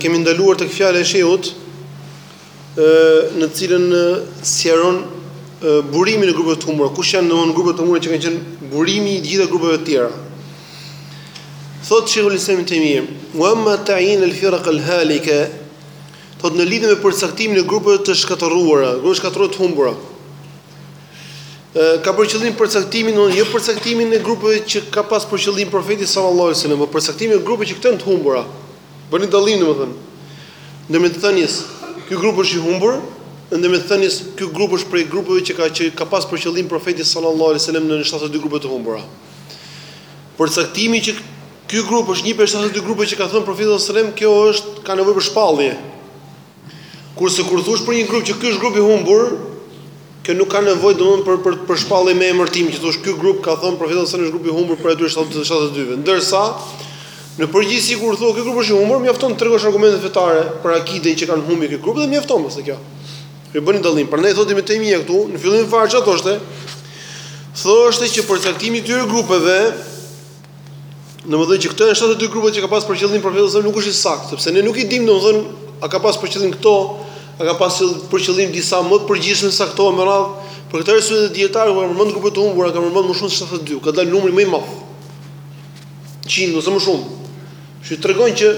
kemi ndaluar tek fjala e shehut në të cilën sqaron burimin e grupeve të humbura, kush janë domthonë grupet e humbura që kanë qenë burimi i të gjitha grupeve të tjera. Thot Sheikhul Islam Ibn Taymiyyah, "Wa amma ta'yin al-firaq al-halika" Thot në lidhje me përcaktimin e grupeve të shkatërruara, grupeve shkatërruara të humbura. Ka për qëllim përcaktimin, domthonë jo përcaktimin e grupeve që ka pas për qëllim profeti sallallahu alajhi wasallam, por përcaktimin e grupeve që këto janë të humbura. Bëni dallim domethënë. Në mes të thënies, ky grup është i humbur, në mes të thënies, ky grup është prej grupeve që ka që ka pas për qëllim profeti sallallahu alajhi wasallam në 72 grupe të humbura. Përcaktimi që ky grup është një prej 72 grupeve që ka thënë profeti sallallahu alajhi wasallam, kjo është ka nevojë për shpallje. Kurse kur thosh për një grup që ky është grup i humbur, kjo nuk ka nevojë domthonë për për për shpallje me emërtim që thosh ky grup ka thënë profeti sallallahu alajhi wasallam është grupi i humbur prej atyre 72-ve. Ndërsa në përgjithësi kur thua ky grup është i humbur, mjafton të tregosh argumente fetare për akiden që ka në humbje ky grup dhe mjafton pastaj kjo. Ju bëni dallim. Prandaj thotë Ibn Tejmija këtu, në fillim fare çfarë thoshte? Thoshte që përcaktimi i këtyre grupeve Domethënë që këto janë shtatëdhjetë e dy grupet që ka pas për qëllim profeti sa nuk është i saktë, sepse ne nuk i dimë domethënë a ka pas për qëllim këto, a ka pas për qëllim disa më të përgjithshme se këto e me radhë. Për këtë arsye dhe dijetarët kur kanë përmendur grupe të humbura kanë përmendur më shumë se shtatëdhjetë e dy, ka dalë numri më i madh. Qind ose më shumë. Kështu që tregon që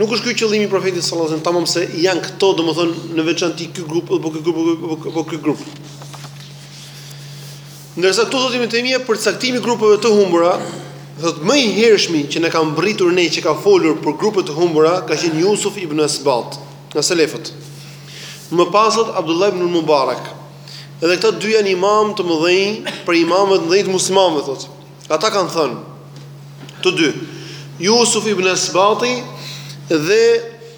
nuk është ky qëllimi i profetit sallallahu alajhi wasallam tamam se janë këto domethënë në veçanti ky grup apo ky grup apo ky grup. Ndërsa këtu thotë Ibn Taymija përcaktimi i grupeve të humbura, thotë më i hershmi që na ka mbërritur ne që ka folur për grupe të humbura ka qenë Jusuf ibn Asbat, nga selefët. Më pas thotë Abdullah ibn al-Mubarak. Edhe këta dy janë imamë të mëdhenj prej imamëve të mëdhenj të muslimanëve thotë. Ata kanë thënë të dy Jusuf ibn Asbati dhe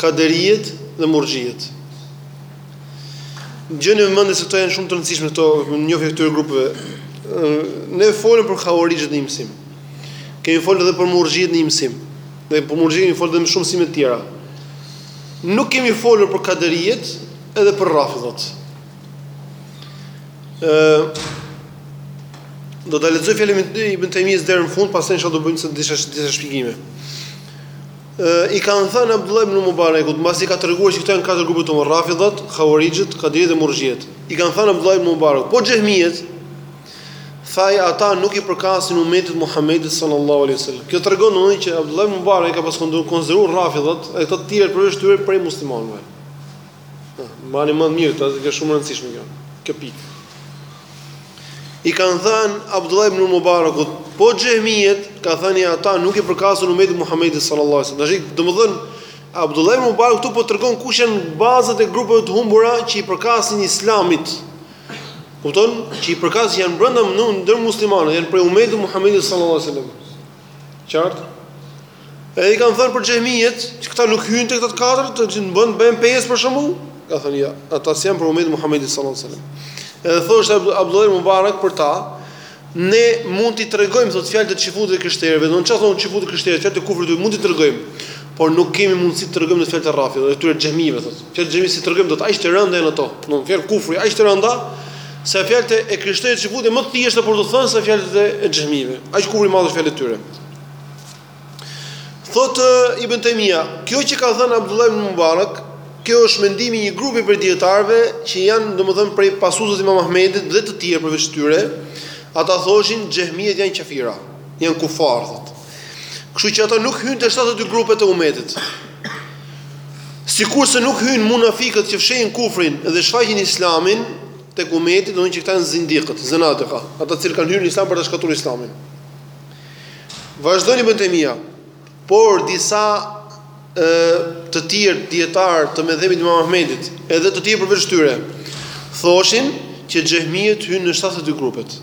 Kaderijet dhe Murxhijet. Kini në mendje se këto janë shumë të rëndësishme këto njohja e këtyre grupeve. Ne folëm për Hawarijët një mësim. Kemi folur edhe për Murxhijet një mësim. Dhe për Murxhijet kemi folur edhe shumë mësime të tjera. Nuk kemi folur për Kaderijet edhe për Rafidhët. Ëh do ta lexoj fjalën e Ibn Taymijes deri në fund, pastaj inshallah do bëjmë disa disa shpjegime. I kanë thënë Abdullah ibn Mubarekut, mbasi ka treguar që këto janë katër grupe të mëdha, Rafidhët, Khawarijët, Kaderitë dhe Murxhiet. I kanë thënë Abdullah ibn Mubarekut, po Xhehmijet? Tha ata nuk i përkasin umetit të Muhamedit sallallahu alaihi wasallam. Kjo tregon domethënë që Abdullah ibn Mubarak ka pas konsideruar Rafidhët e këto të tjerët përveç tyre prej muslimanëve. Mbani mend mirë, kjo është shumë e rëndësishme kjo. Kjo pikë. I kanë thënë Abdullah ibn Mubarakut, po xhehmijet, ka thënë ata nuk i përkasin umetit Muhamedit sallallahu alaihi wasallam. Tash domethën Abdullah ibn Mubarak këtu po tregon kush janë bazat e grupeve të humbura që i përkasin Islamit. Kupton? Që i përkasin janë brenda ndër muslimanët, janë prej umetit Muhamedit sallallahu alaihi wasallam. Qartë? E i kanë thënë për xhehmijet, që këta nuk hyjnë te këta katër, të bëhen bëhen pesë për shembull, ka thënë jo, ata s'janë prej umetit Muhammedit sallallahu sallam. Edhe thoshte Abdullah Mubarak për ta, ne mund t'i tregojmë thotë fjalët e çifutëve krishterëve, domethënë çfarë thonë çifutët krishterë, fjalët e kufrit mund t'i tregojmë. Por nuk kemi mundësi të tregojmë ne fjalët e rrafit, e këtyre xhehmive thotë. Fjalë xhehmi s'i tregojmë dot aq të rënda janë ato. Domethënë fjalë kufri aq të rënda se fjalët e krishterëve çifutëve më të thjeshta për të thënë se fjalët e xhehmive. Aq kufër i madh është fjalët e tyre. Thotë Ibn Taymija, kjo që ka thënë Abdullah ibn Mubarak, kjo është mendimi i një grupi prej dijetarëve që janë domethënë prej pasuesve të Imam Ahmedit dhe të tjerë përveç tyre, ata thoshin xhehmijet janë qafira, janë kufar thotë. Kështu që ata nuk hyjnë te 72 grupet e umetit. Sikurse nuk hyjnë munafikët që fshehin kufrin dhe shfaqin islamin tek umeti, domethënë që këta janë zindikët, zenadika, ata të cilët kanë hy në islam për ta shkatërru islamin. Vazhdon Ibn Taymija, por disa e të tjerë dijetarë të medhhebit Imam Ahmedit, edhe të tjerë përveç tyre, thoshin që xhehmijet hyjnë në 72 grupet.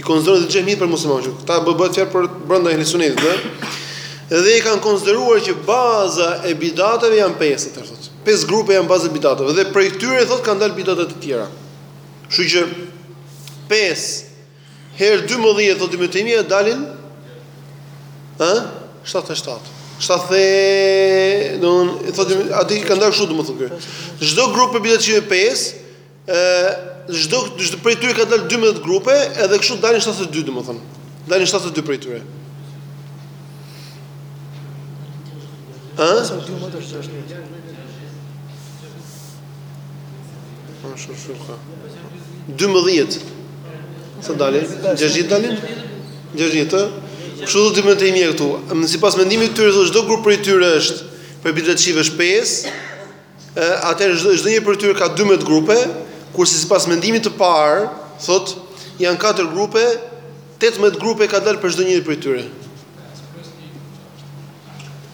I konsiderojnë dhe xhehmijet prej muslimanë. Këtu bëhet fjalë për brenda ehli sunetit, dhe dhe i kanë konsideruar që baza e bidateve janë pesë, thotë. Pesë grupe janë baza e bidateve dhe prej tyre thotë kanë dalë bidate të tjera. Kështu që pesë Herë dymbëdhjetë thotë Ibn Taymija dalin ë 77. Sa the, do të thotë aty ka ndar kështu domethënë ky. Çdo grup prej bidatçive 5, ë çdo çdo prej tyre ka dalë 12 grupe, edhe kështu dalin 72 domethënë. Dalin 72 prej tyre. Ë? Sa dymbëdhjetë shtosh. 12 sa dalin 60 dalin 60 ë kështu thotë Ibn Taymija këtu në sipas mendimit të tyre çdo grup prej tyre është prej bidatçive është 5 atëherë çdo çdo një prej tyre ka 12 grupe kurse sipas mendimit të parë thot janë katër grupe 18 grupe ka dalë prej çdo njërit prej tyre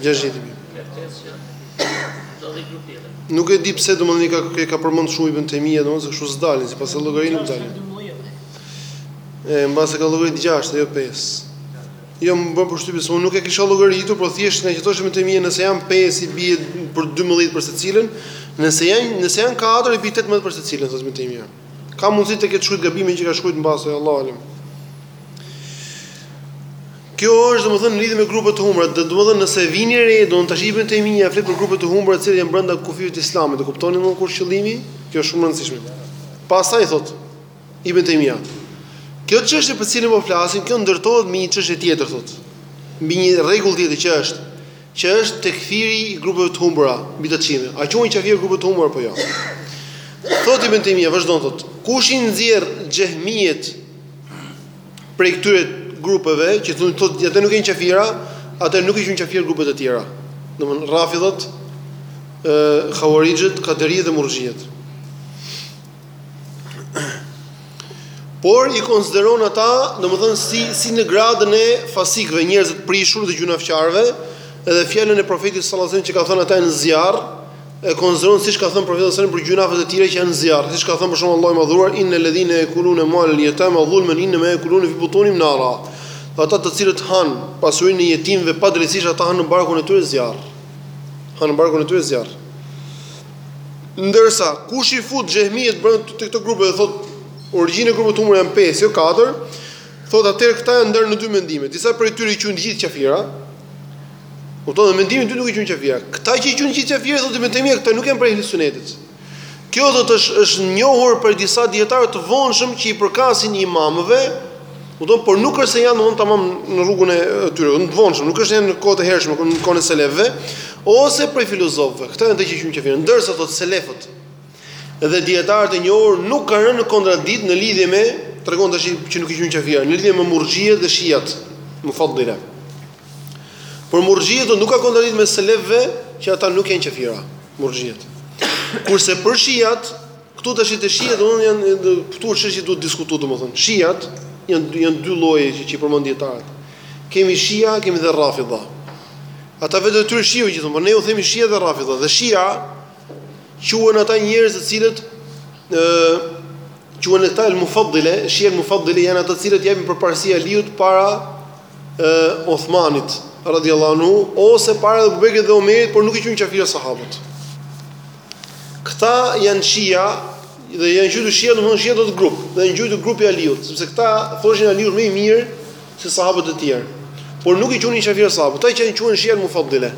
Gjashtë ditë. Nuk e di pse domethënë ka ke ka përmend shumë ibn Tejmija domethënë se kështu s'dalin sipas asaj llogari nuk dalin. E mbase ka llogarit 6 jo 5. Jo më bën përshtypje se unë nuk e kisha llogaritur, por thjesht nga që thosh ibn Tejmija nëse janë 5 i bie për 12 për secilën, nëse janë nëse janë 4 i bie 18 për secilën thotë ibn Tejmija. Ka mundësi të ketë shkruajt gabim ai që ka shkruajt mbase, Allahu alem. Kjo është domethënë lidhje me grupet e humbura, domethënë nëse vini re, domethënë tash ibën Tejmija flet për grupe të humbura të cilat janë brenda kufijve të Islamit, e kuptoni më ku është qëllimi? Kjo është shumë e rëndësishme. Pastaj thot ibën Tejmija. Kjo çështje për cilën po flasim, kjo ndërtohet mbi një çështje tjetër thot. Mbi një rregull tjetër që është Që është tekfiri i grupeve të humbura mbi të cilën, a quhen qafirë grupet e humbura apo jo? Thotë Ibn Tejmija, vazhdon thotë, kush i nxjerr xhehmijet prej këtyre grupeve, që thonë thotë ata nuk janë qafira, atëherë nuk i quan qafirë grupet e tjera. Domthon rafidhat, ë Havarixhët, Kaderijët dhe Murxhijët. Por i konsideron ata, domethënë si si në gradën e fasikëve, njerëz të prishur dhe gjynafqarëve, edhe fjalën e profetit sallallahu alajhi wasallam që ka thënë ata janë në zjarr, e konsideron siç ka thënë profeti sallallahu alajhi wasallam për gjynafet e tjera që janë në zjarr, siç ka thënë për shembull Allahu i madhuar inna alladhina yakuluna amwal al-yatama dhulman innama yakuluna fi butunihim nara. Ata të cilët han pasurinë e jetimëve padrejtësisht ata han në barkun e tyre zjarr. Han në barkun e tyre zjarr. Ndërsa, kush i fut xhehmijet brenda te këto grupe dhe thotë origjina e grupeve të humbura janë pesë, jo katër, thotë atëherë këta janë ndarë në dy mendime. Disa prej tyre i quajnë të gjithë qafira. Kupton, mendimi i dytë nuk i quajnë qafira. Këta që i quajnë të gjithë qafira thotë ibn Tejmija këta nuk janë prej ehli sunetit. Kjo thotë është njohur prej disa dijetarëve të vonshëm që i përkasin imamëve, Kupton, por nuk është se janë domthonë tamam në rrugën e tyre, janë të vonshëm, nuk është se janë në kohë të hershme, në kohën e selefëve, ose prej filozofëve. Këta janë ata që i quajnë kafirë, ndërsa thotë selefët dhe dijetarët e njohur nuk kanë rënë në kontradikt në lidhje me tregon tash që nuk i quajnë kafirë, në lidhje me murxhiet dhe shiat, mufaddile. Por murxhiet nuk ka kontradikt mes selefëve që ata nuk janë kafira, murxhiet. Kurse për shiat Këtu tash te shijat domethënë janë këtu është çështje duhet diskutuar domethënë. Shijat janë janë dy lloje që i përmendin dijetarët. Kemi shija, kemi dhe rrafidha. Ata vetë aty shiu gjithmonë, por ne u themi shija dhe rrafidha. Dhe shija quhen ata njerëz të cilët ë quhen ata el mufaddile, shija el mufaddile janë ata të cilët japin përparësi Aliut para ë Uthmanit radhiyallahu anhu ose para Abu Bekrit dhe Omerit, por nuk i quajnë kafirë sahabët. Këta janë shia dhe janë quajtur shia domethënë shia do të grup dhe janë quajtur grupi i Aliut sepse këta thoshin Aliu më i mirë se sahabët e tjerë por nuk i quanin qafirë sahabët këta që i quajnë shia mufaddile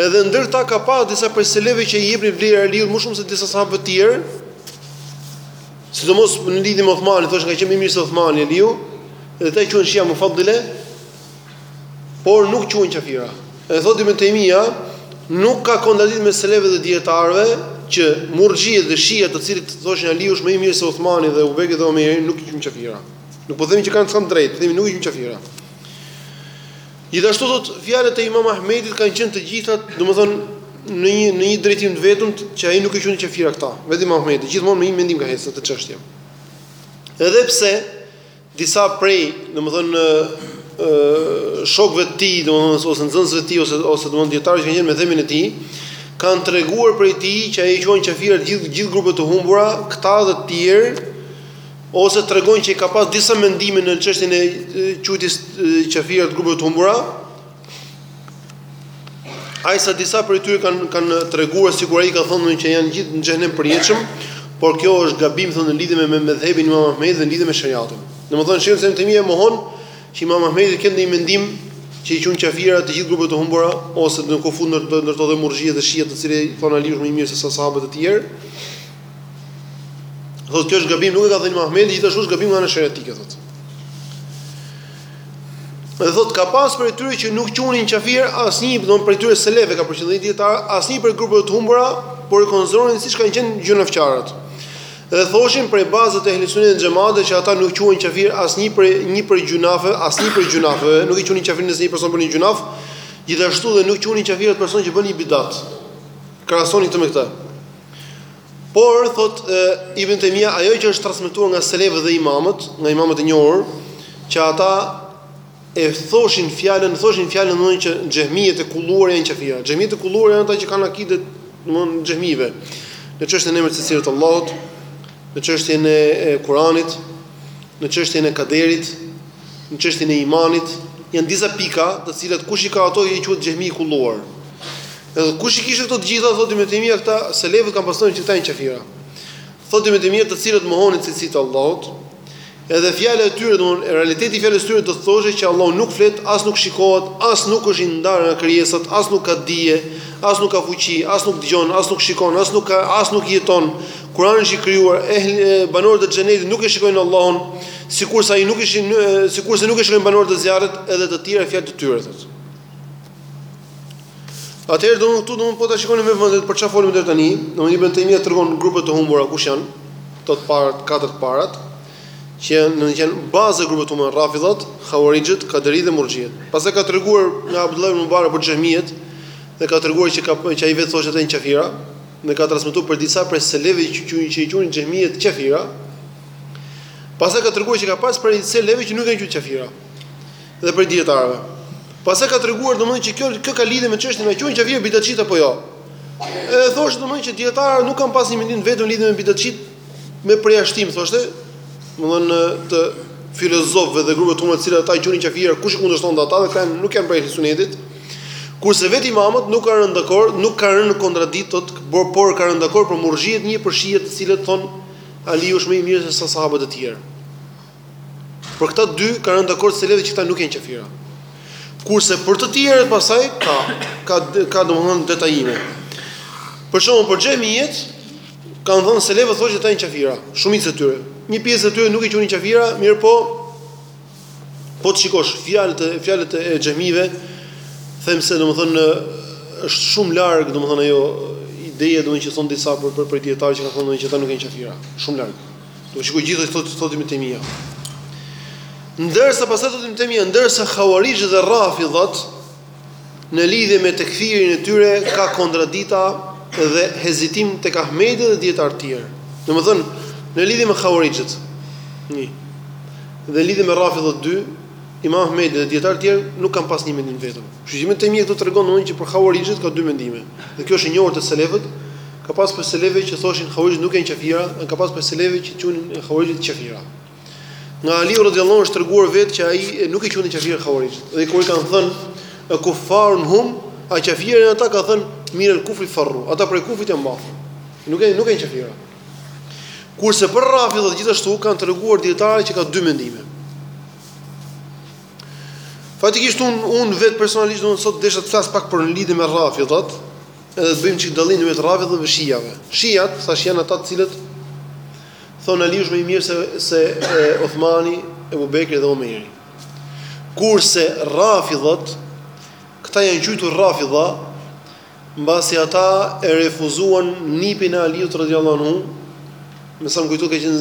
edhe ndër këta ka pas disa prej selefëve që i jepnin vlerë Aliut më shumë se disa sahabë të tjerë sidomos në lidhje me Uthmanin thoshin ka qenë më i mirë se Uthmani Aliu dhe këta i quajnë shia mufaddile por nuk quhen qafira. E thotë Ibn Taymija, nuk ka kontradiktë mes selefëve dhe dijetarëve që murxhiet dhe shiat, të cilët thoshin Aliu është më i mirë se Uthmani dhe Ebu Bekri dhe Omeri, nuk quhen qafira. Nuk po themi që kanë thënë drejt, themi nuk quhen qafira. Gjithashtu thotë fjalët e Imam Ahmedit kanë qenë të gjitha, domethënë në një në një drejtim të vetëm që ai nuk i quan qafira këta. Domethënë Imam Ahmedi gjithmonë me një mendim ka në këtë çështje. Edhe pse Disa prej, domethënë, ë shokëve të tij, domethënë ose nxënësve të tij ose ose domethënë dijetarë që kanë qenë në medhhebin e tij, kanë treguar prej tij që ai i quan qafira të gjithë gjithë grupet e humbura, këta dhe të tjerë, ose tregojnë që ka pas disa mendime në çështjen e quajtjes qafira të grupeve të humbura, Aq sa disa prej tyre kanë kanë treguar sikur ai ka thënë që janë gjithë në xhenem përjetshëm, por kjo është gabim thotë në lidhje me medhhebin e Imam Ahmedit dhe në lidhje me sheriatin. Domethënë shejh Ibn Tejmija e mohon që Imam Ahmedi ka ndonjë mendim që i quan qafira të gjithë grupet e humbura ose në fund fundit ndër ndër to dhe murxhiet dhe shiat të cilët thonë Aliu është më i mirë se sa sahabët e tjerë. Thotë kjo është gabim nuk e ka thënë Imam Ahmedi, gjithashtu është gabim nga ana sheriatike thotë. Dhe thotë ka pas prej tyre që nuk quanin qafir asnjë, domethënë prej tyre selefëve ka prej dijetarëve, asnjë prej grupeve të humbura, por i konsideronin siç kanë qenë gjynahqarët. Dhe thoshin prej bazave të ehli sunetit e xhematit që ata nuk quajnë qafir asnjë për një për gjynahe, asnjë për gjynahe, nuk e quanin qafir nëse një person bën një gjynah, gjithashtu dhe nuk quanin qafir atë person që bën një bidat. Krahasonin këtë me këtë. Por, thotë Ibn Taymija, ajo që është transmetuar nga selefët dhe imamët, nga imamët e njohur, që ata e thoshin fjalën, thoshin fjalën domethënë që xhehmijet e kulluar janë qafira. Xhehmijet e kulluar janë ata që kanë akiden domethënë e xhehmive. Në çështjen e emrave e cilësive të Allahut, në çështjen e Kuranit, në çështjen e kaderit, në çështjen e imanit, janë disa pika, të cilat kush i ka ato ai quhet xhehmi i kulluar. Edhe kush i kishte këto të gjitha, thotë Ibn Taymija, këta selefët kanë thënë që këta janë qafira. Thotë Ibn Taymija, të cilët mohonin cilësitë e Allahut, edhe fjala e tyre, domethënë realiteti i fjalës së tyre do të thoshte që Allahu nuk flet, as nuk shikohet, as nuk është i ndarë nga krijesat, as nuk ka dije, as nuk ka fuqi, as nuk dëgjon, as nuk shikon, as nuk ka, as nuk jeton. Kurani është i krijuar, ehli banorët e xhenetit nuk e shikojnë Allahun, sikurse ai nuk e shi, sikurse nuk e shikojnë banorët e zjarrit, edhe të tjera fjalë të tyre thotë. Atëherë domethënë këtu do po ta shikoni me vëmendje për çfarë folim deri tani, domethënë Ibn Tejmije tregon grupet e humbura kush janë, të të parat, katër të parat, që janë në që janë baza e grupeve të humbura Rafidhat, Havarixhët, Kaderitë dhe Murxhiet. Pastaj ka treguar nga Abdullah ibn Mubarak për Xhehmijët dhe ka treguar që ka që ai vetë thoshte ata janë qafira, dhe ka transmetuar për disa prej selefëve që quhen që i quanin Xhehmijët qafira. Pastaj ka treguar që ka pas prej selefëve që nuk janë qafira. dhe prej dijetarëve pastaj ka treguar domethënë që kjo kjo ka lidhje me çështjen a quhen kafir bidatçit apo jo e thoshte domethënë që dijetarët nuk kanë pas një mendim vetëm lidhje me bidatçit me përjashtim thoshte domethënë të filozofëve dhe grupeve të humbura të cilat ata quhen kafira kush i kundërshton ata dhe kanë nuk janë prej sunetit kurse vetë imamët nuk kanë rënë dakord nuk kanë rënë në kontradiktë por por kanë rënë dakord për murxhiet një për shijet të cilët thon Aliu është më i mirë se sa sahabët e tjerë Për këta dy kanë rënë dakord selefët që këta nuk janë qafira. Kurse për të tjerët pasaj ka ka ka domethënë detajime. Për shembull për xhehmijet kanë thënë selefët thoshin ata janë qafira, shumica e tyre. Një pjesë e tyre nuk e quajnë qafira, mirëpo po të shikosh fjalët e fjalët e xhehmive, them se domethënë është shumë larg domethënë ajo ideja domethënë që thon disa për për, për dietar që kanë thonë që ata nuk janë qafira, shumë larg. Do shikoj gjithë ato që thotë Ibn Tejmija. Ndërsa pastaj thotë Ibn Tejmija, ndërsa Havarixhët dhe Rafidhat në lidhje me tekfirin e tyre ka kontradikta dhe hezitim tek Ahmedi dhe dietar të tjerë. Domethënë, në lidhje me Havarixhët, një dhe lidhje me Rafidhat dy, Imam Ahmedi dhe dietar të tjerë nuk kanë pas një mendim vetëm. Kështu që Ibn Tejmija këtu tregon domethënë që për Havarixhët ka dy mendime. Dhe kjo është e njohur te selefët, Ka pas prej selefëve që thoshin Havarixhët nuk janë qafira, dhe ka pas prej selefëve që quanin Havarixhët qafira. Nga Aliu radhiyallahu anhu është treguar vetë që ai nuk i quante qafir Havarixhët. Dhe kur i kanë thënë e kuffarun hum, a qafirë janë ata ka thënë minel kufri farru, ata prej kufrit ia mbathën. Nuk janë nuk janë qafira. Kurse për rafidhët gjithashtu kanë treguar dijetarët që ka dy mendime. Faktikisht un un vet personalisht domethënë sot desha të flas pak për në lidhje me rafidhët, Edhe të bëjmë çik dallimin mes rrafidhëve dhe shi'ave. Shi'at, thashë janë ata të cilët thonë Aliu është më i mirë se se Uthmani, Ebu Bekri dhe Omeri. Kurse rrafidhët, këta janë quajtur rrafidha, mbasi ata e refuzuan nipin e Aliut radhiyallahu anhu, me sa më kujtohet ka qenë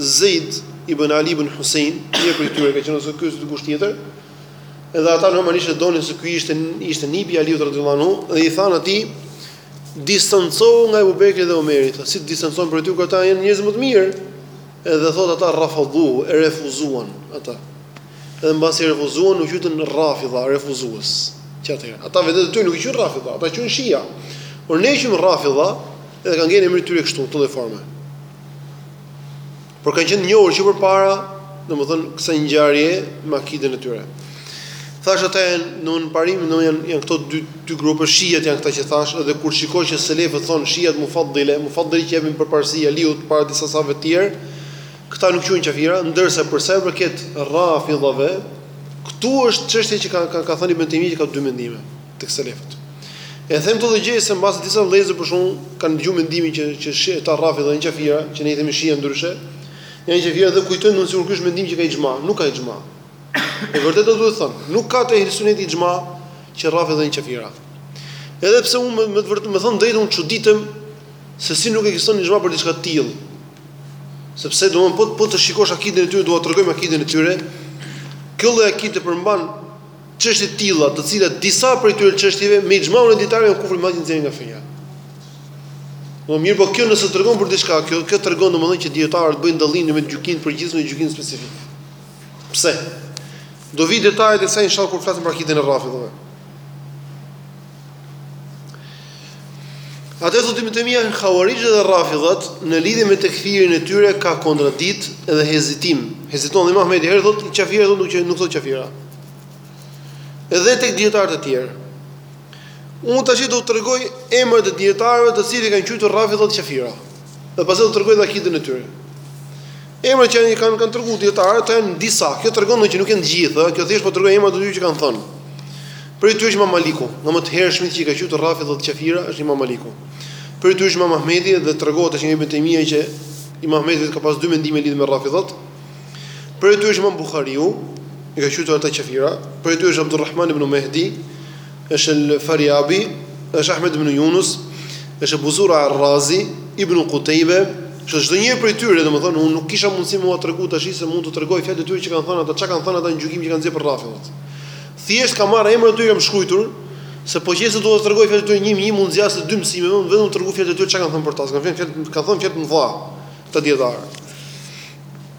Zeid ibn Ali ibn Husein, një prej tyre ka qenë ose ky ose dikush tjetër. Edhe ata normalisht e donin se ky ishte ishte nipi i Aliut radhiyallahu anhu dhe i thanë atij distancohu nga Abu Bekri dhe Omeri, thotë si të distancohem prej tyre kur ata janë njerëz më të mirë. Edhe thotë ata rafadhu, e refuzuan atë. Edhe mbasi e refuzuan u qujtën rafidha, refuzues. Që atëherë, ata veten e tyre nuk e qujnë rafidha, ata e qujnë shia. Por ne i qujmë rafidha, edhe ka ngel emri i tyre kështu, në këtë formë. Por kanë qenë të njohur që përpara, domethënë kësaj ngjarje me akiden e tyre. Thashë ata janë në në parim në janë janë këto dy dy grupe shijet janë këta që thashë edhe kur shikon që selefët thonë shijet mufaddile, mufaddile që japin përparësi Aliut para disa sahabëve të tjerë, këta nuk quhen qafira, ndërsa për sa i përket rrafidhave, këtu është çështja që ka ka ka thënë Ibn Tejmije që ka dy mendime. tek selefët. E them këtë gjë se mase disa vëllezër për shkakun kanë dëgjuar mendimin që që rrafidhat janë qafira, që ne i themi shije ndryshe, janë qafira dhe kujtojnë mund sikur ky është mendim që ka ixhma, nuk ka ixhma. E vërtetë do duhet thënë, nuk ka te ehli suneti ixhma që rrafidhat janë qafira. Edhe pse unë me të vërtetë më thon drejtun çuditem se si nuk ekziston ixhma për diçka të tillë. Sepse domthon po po të shikosh akiden e tyre, dua të tregoj akiden e tyre. Kjo lloj akide përmban çështje të tilla, të cilat disa prej këtyre çështjeve me ixhmaun e dijetarëve janë kufr i madh, i nxjerrin nga feja. Po mirëpo kjo nëse tregon për diçka, kjo kjo tregon domethënë që dietarët bëjnë dallimin mes gjykimit në përgjithësi dhe gjykimit specifik. Pse? Do vijnë detajet e saj inshallah kur flasim për akiden e rrafidhave. Atëherë thotë Ibn Tejmija Havarixhët dhe Rafidhat në lidhje me tekfirin e tyre ka kontradiktë dhe hezitim. Heziton dhe Imam Ahmedi herë thotë qafira herë nuk thotë qafira. Edhe tek dietar të tjerë. Unë tash do të tregoj emrat e dietarëve të cilët i kanë quajtur Rafidhat qafira. Dhe mbas do të tregoj dhe akiden e tyre. Emrat që janë kanë kanë treguar dietarë, ato janë disa. Kjo tregon që nuk janë të gjitha, kjo thjesht po tregoj emrat e atyre që kanë thënë. Prej tyre është Imam Maliku, nga më të hershmit që i ka qujtur Rafidhat qafira, është Imam Maliku. Prej tyre është Imam Ahmedi dhe tregohet e thotë Ibn Tejmija që Imam Ahmedi ka pas dy mendime lidhje me Rafidhat. Prej tyre është Imam Buhariu, i ka qujtur ata qafira. Prej tyre është Abdurrahman ibn Mehdi, Është El Farjabi, është Ahmed ibn Junus, është Ebu Zura Ar Razi, Ibn Kutejbe, është çdo njëri prej tyre, domethënë unë nuk kisha mundësi me ua tregu tash se mund të tregoj fjalët e tyre që kanë thënë ata, çka kanë thënë ata në gjykim që kanë nxjerrë për Rafidhat. Thjesht kam marrë emrat e tyre i kam shkruajtur, se po qe se do të tregoj fjalët e tyre një një mund zgjasë dy mësime, me vetëm tregu fjalët e tyre çka kanë thënë për ta, kanë thënë fjalë, kanë thënë fjalë të mëdha këta dietar.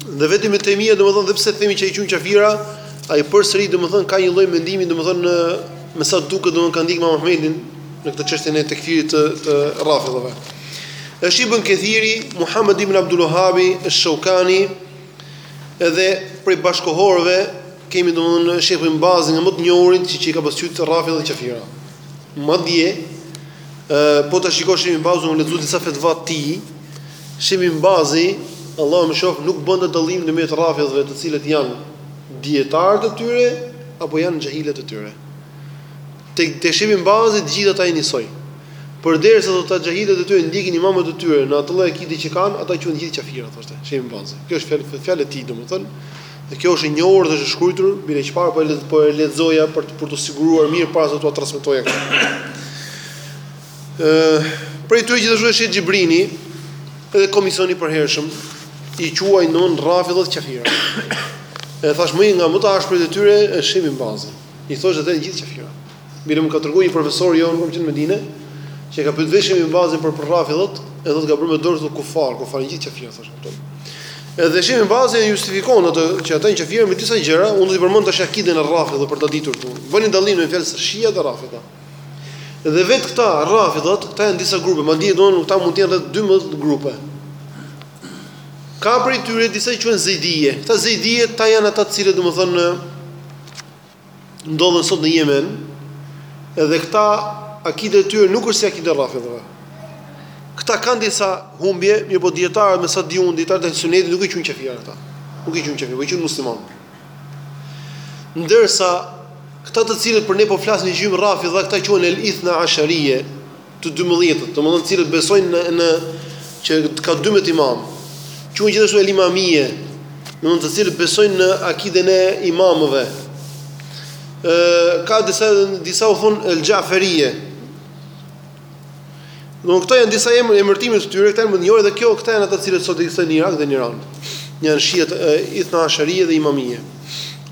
Dhe vetëm Ibn Tejmija, domethënë dhe pse themi që i quajnë qafira, ai përsëri domethënë ka një lloj mendimi domethënë në me sa duket domethënë ka ndjekë Imam Ahmedin në këtë çështje në tekfirin të të rrafidhëve. Është Ibn Kathiri, Muhammed ibn Abdul Wahhab, Shaukani edhe prej bashkëkohorëve kemi domethënë Sheikh Ibn Baz nga më të njohurit që i ka pasur të rrafidhët qafira. Madje ë po ta shikosh Ibn Bazin lexo disa fetva të tij, Sheikh Ibn Bazi, Allahu e mëshiroftë, nuk bënte dallim ndërmjet Rafidhëve të cilët janë dijetarët e tyre apo janë xhahilët e tyre. Tek tek Sheikh Ibn Bazi të gjithë ata janë njësoj. Përderisa thotë ata xhahilët e tyre ndjekin imamët e tyre në atë lloj akide që kanë, ata quhen të gjithë kafira, thoshte Sheikh Ibn Bazi. Kjo është fjalë fjalë e tij domethënë. Dhe kjo është e njohur dhe është e shkruar, bile çfarë po e po e lexoja për të për të siguruar mirë para se t'ua transmetoja këtë. Prej tyre gjithashtu është Sheikh Xhibrini, edhe komisioni i përhershëm i quan rrafidhët qafira. Edhe thashë më nga më të ashprit e tyre është Sheikh Ibn Bazi. I thoshte ata gjithë qafira. Mirë më ka treguar një profesor i jonë në Medinë, që ka pyetur Sheikh Ibn Bazin për rrafidhët, edhe thotë ka bërë me dorë kështu kufar, kufar gjithë qafira thoshte ata. Edhe Sheikh Ibn Bazi e justifikon atë që ata janë qafira me disa gjëra, unë do të përmend tash akiden e rrafidhëve për ta ditur këtu. Bëni dallim në fjalë se shia dhe rrafidha. Dhe vetë këta, rafidhat, këta janë disa grupe, madje domethënë këta mund të jenë rreth 12 grupe. Ka prej tyre disa quhen zedije. Këta zedijet janë ata të cilët, domethënë, ndodhen sot në Jemen, edhe këta akideja e tyre nuk është si akide e rafidhëve. Këta kanë disa humbje, mirëpo dijetarët me sa di unë, dijetarët e sunetit nuk i quajnë qafirë ata. Nuk i quajnë qafirë, po i quajnë muslimanë. Ndërsa këta të cilët për ne po flasin i quajmë rrafidha këta quhen el ithna asharije, të 12-të, domethënë të cilët besojnë në në që ka 12 imam. Quhen gjithashtu el imamije, domethënë të cilët besojnë në akiden e imamëve. Ë ka disa disa u thonë el xhaferije, Do këto janë disa emër emërtime të tyre, këta janë më të njohurit dhe kjo këta janë ata të cilët sot ekzistojnë në Irak dhe në Iran. Janë shiat Ithna Asharie dhe Imamie.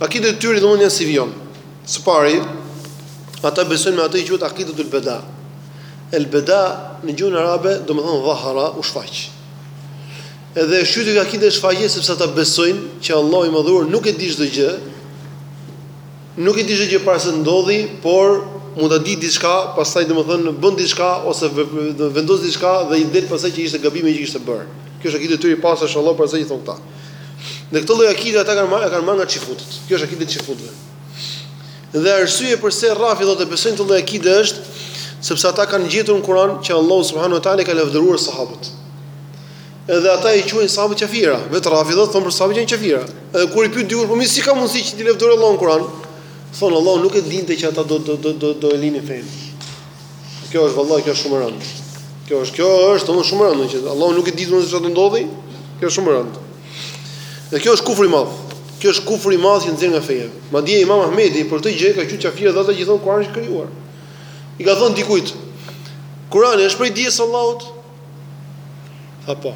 Akidet e tyre domthonë janë si vijon. Së pari, ata besojnë në atë që quhet Akidatul Bada. El Bada në gjuhën arabe domthonë dhahara u shfaq. Edhe është quajtur akide e shfaqjes sepse ata besojnë që Allahu i Madhëruar nuk e di çdo gjë, Nuk e di çdo gjë para se të ndodhë, por mund ta di diçka, pastaj domethënë bën diçka ose vendos diçka dhe i del pastaj që ishte gabim ajo që kishte bërë. Kjo është akide e tyre i pastër është Allahu prej asaj që thonë këta. Dhe këtë lloj akide ata e kanë marrë e kanë marrë nga çifutët. Kjo është akide e çifutëve. Dhe arsyeja përse rafidhët e besojnë këtë lloj akide është sepse ata kanë gjetur në Kur'an që Allahu subhanahu wa taala i ka lavdëruar sahabët. Edhe ata i quajnë sahabët qafira, vetë Rafidhët thonë për sahabët që janë qafira. Edhe kur i pyet dikush, po mi si ka mundësi që t'i lëvdojë Allahu në Kur'an? Thonë Allahu nuk e dinte që ata do do do do do e linin fenë. Kjo është vallahi kjo është shumë e rëndë. Kjo është kjo është domethënë shumë e rëndë që Allahu nuk e di domethënë se çfarë do ndodhë. Kjo është shumë e rëndë. Dhe kjo është kufri i madh. Kjo është kufri i madh që nxjerr nga feja. Madje Imam Ahmedi për këtë gjë ka thënë qafira dhe ata që thonë Kur'ani është krijuar. I ka thënë dikujt, Kurani është prej dijes së Allahut? Apo.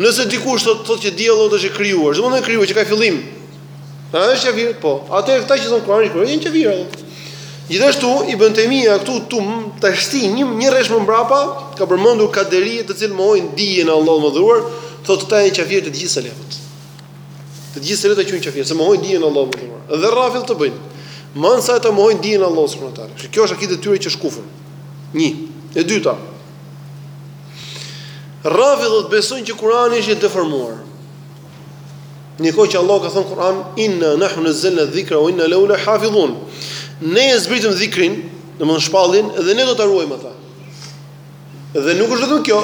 Nëse dikush thotë thotë që dija e Zotit është e krijuar, domethënë e krijuar që ka fillim. A është kafir? Po. Atëherë këta që thonë Kurani është janë kafir. Gjithashtu Ibn Tejmija këtu tu tashti një një rresh më mbrapa, ka përmendur kaderitë të cilët mohojnë dijen e Allahut të Madhëruar, thotë këta janë kafir të gjithë selefët. Të gjithë selefët e quajnë kafir, se mohojnë dijen e Allahut të Madhëruar. Dhe rrafidhët e bëjnë. Mansa ata mohojnë dijen e Allahut subhanahu te. Kjo është akide e tyre që është kufër. 1. E dyta, Rafidhët besojnë që Kurani është i deformuar. Ndërkohë që Allah ka thënë n'Kur'an inna nahnu nazzalna dhikra wa inna lahu lahafizun. Ne e zbritëm dhikrin, domthonë shpalljen dhe ne do ta ruajmë atë. Dhe nuk është vetëm kjo,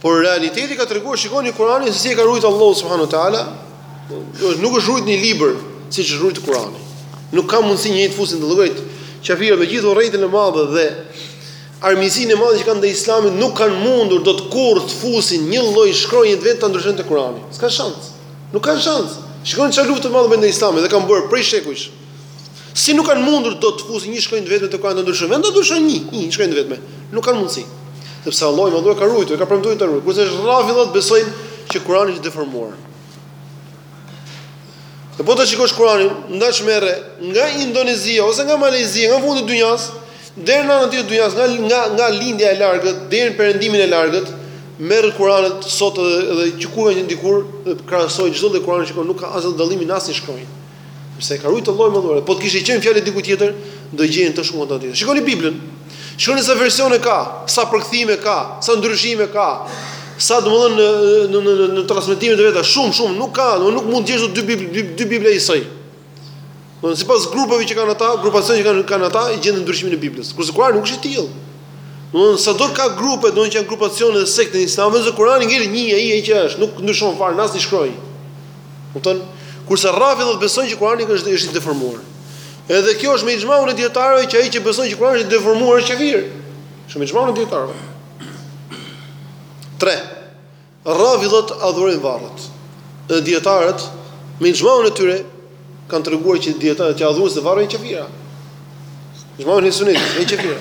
por realiteti ka treguar shikoni Kur'anin se si e ka ruajtur Allahu subhanahu wa taala, nuk është ruajtur një libër siç është ruajtur Kur'ani. Nuk ka mundësi njeri të fusi, llogarit qafira me gjithë urrejtjen e madhe dhe armiqësinë e madhe që kanë ndaj Islamit nuk kanë mundur dot kurrë të fusin një lloj shkronje të vetme ta ndryshojnë te Kurani. S'ka shans. Nuk kanë shans. Shikoni çfarë luftë të madhe bëjnë ndaj Islamit dhe kanë bërë prej shekujsh. Si nuk kanë mundur dot të fusin një shkronjë të vetme te Kurani ta ndryshojnë, vetëm ta ndryshojnë një, një shkronjë të vetme. Nuk kanë mundësi. Sepse Allahu i Madhëruar e ka ruajtur, ka premtuar ta ruajë. Kurse rrafidhat besojnë që Kurani është deformuar. Dhe po ta shikosh Kur'anin, ndash merre nga Indonezia ose nga Malezia, nga fundi i dynjas, deri në anën tjetër të dynjas, nga nga nga lindja e largët deri në perëndimin e largët, merri Kur'anet sot edhe edhe që kur kanë qenë dikur, dhe krahasoji çdo lloj Kur'ani shikon, nuk ka asnjë dallim në asnjë shkronjë. Sepse e ka rujt Allahu i Madhëruar. Po të kishte qenë fjalë e dikujt tjetër, do gjenin shumë ato. Shikoni Biblën. Shikoni sa versione ka, sa përkthime ka, sa ndryshime ka, sa domethënë në në në në transmetimet e veta, shumë shumë, nuk ka, do nuk mund të gjesh dy dy dy bibla njësoj. Domethënë sipas grupeve që kanë ata, grupacione që kanë kanë ata, i gjen ndryshimin e Biblës. Kurse Kurani nuk është i tillë. Domethënë sado ka grupe, domethënë që janë grupacione dhe sekte në Islam, vetë Kurani ngel një ai ai që është, nuk ndryshon fare, asnjë shkronjë. Kupton? Kurse rrafidhët besojnë që Kurani është është i deformuar. Edhe kjo është me ixhmaun e dijetarëve që ai që beson që Kurani është i deformuar është kafir. Është me ixhmaun e dijetarëve. 3. Rafidhët adhurojnë varret. Dhe dijetarët me ixhmaun e tyre kanë treguar që dijetarët që adhuruesit e varreve janë kafira. Ixhmaun e sunnit, e kafira.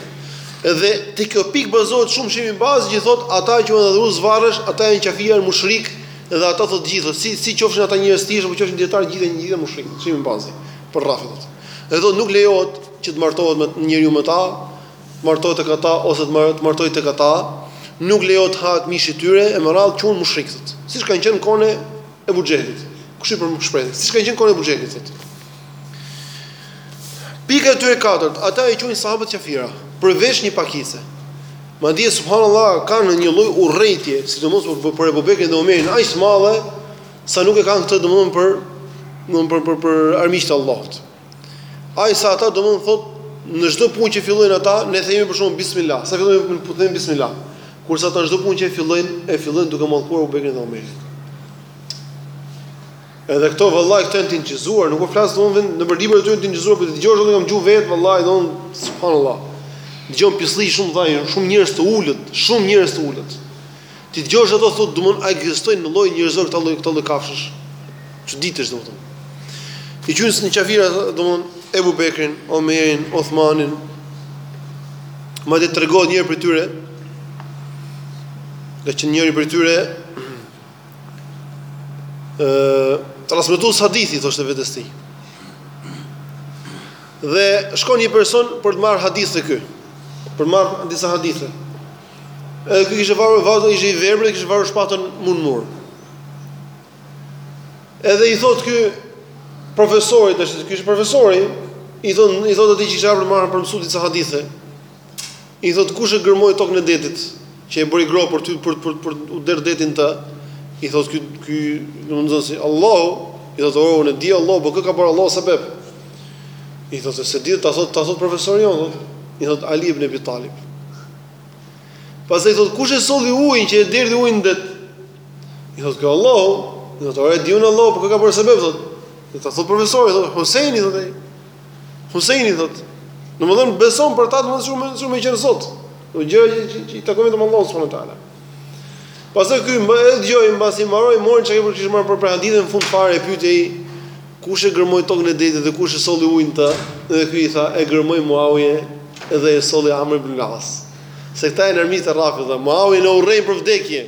Edhe te kjo pik bazohet shumë Shejh Bin Bazi që thot ata që janë adhurues varresh, ata janë kafira, mushrik, dhe ata thot gjithë, si si qofshin ata njerëz të tjerë apo qofshin dijetarë gjithë janë gjithë mushrik. Shejh Bin Bazi. Për Rafidhët. Dhe thotë nuk lejohet që të martohet me njeriu me ta, të martohet tek ata ose të martojë tek ata, nuk lejohet të hahet mishi i tyre e me radhë quhen mushrik thotë. Siç kanë qenë në kohën e Ebu Xhehlit. Kush i përmend këtë shprehje? Siç kanë qenë në kohën e Ebu Xhehlit thotë. Pika e tyre e katërt, ata i quajnë sahabët kafira, përveç një pakice. Madje subhanallahu kanë një lloj urrejtje, sidomos për Ebu Bekrin dhe Omerin aq të madhe, Sa nuk e kanë këta domthon për domthon për për për armiqtë e Allahut. Aq sa ata domthon thot në çdo punë që fillojnë ata, ne themi për shembull bismillah. Sa fillojnë punë po themi bismillah. Kurse ata çdo punë që fillojnë, e fillojnë duke mallkuar Ebu Bekrin dhe Omerin. Edhe këto vëllai këto janë të inçizuar, nuk po flas domthon nëpër librat e tyre të inçizuar, por të dëgjosh edhe kam dëgju vet vëllai domthon subhanallahu. Dëgjon pisllëk shumë vëllai, shumë njerëz të ulët, shumë njerëz të ulët. T'i dëgjosh ato thu domthon a ekzistojnë në lloj njerëzor këta lloj këta lloj kafshësh. Çuditesh domthon. I quajnë se janë qafira domthon Ebu Bekrin, Omerin, Uthmanin. Madje tregohet njëri prej tyre ka qenë njëri prej tyre ë transmetues hadithi thoshte vetes tij. Dhe shkon një person për të marr hadith të ky. Për të marr disa hadithe. Edhe ky kishte varur pra ishte i verbër dhe kishte varur shpatën mu në mur. Edhe i thot ky profesori tash, ky është profesori, i thon i thot atij që kishte ardhur marrë për mësu disa hadithe. I thot kush e gërmoi tokën e detit që e bëri gropë për ty për për për u der detin të i thot ky ky domethënë se Allahu i thot or e di unë Allahu po kë ka bërë Allahu sebeb i thot s'e s'e di ta thot ta thot profesori jonë i thot Ali ibn Abi Talib Pastaj i thotë, kush e solli ujin që e derdhi ujin në det? I thotë, ky Allahu, i thotë, or e di unë Allahu, por po kë ka bërë sebeb, thotë. Ta thotë profesori, thotë, Huseini, thotë ai. Huseini, thotë, domethënë beson për ta domethënë shumë, shumë me qenë Zot. Në gjëra që, që, që i takojnë vetëm Allahut, subhanehu ue teala. Pastaj ky e dëgjoi mbasi mbaroi mori çka kishte marrë prej haditheve në fund fare e pyeti ai kush e gërmoi tokën e detit dhe kush e solli ujin të dhe ky i tha e gërmoi Muawije dhe e solli Amr ibn al-As se këta janë armiqtë e Rrafidhëve Muawijen e urrejnë për vdekje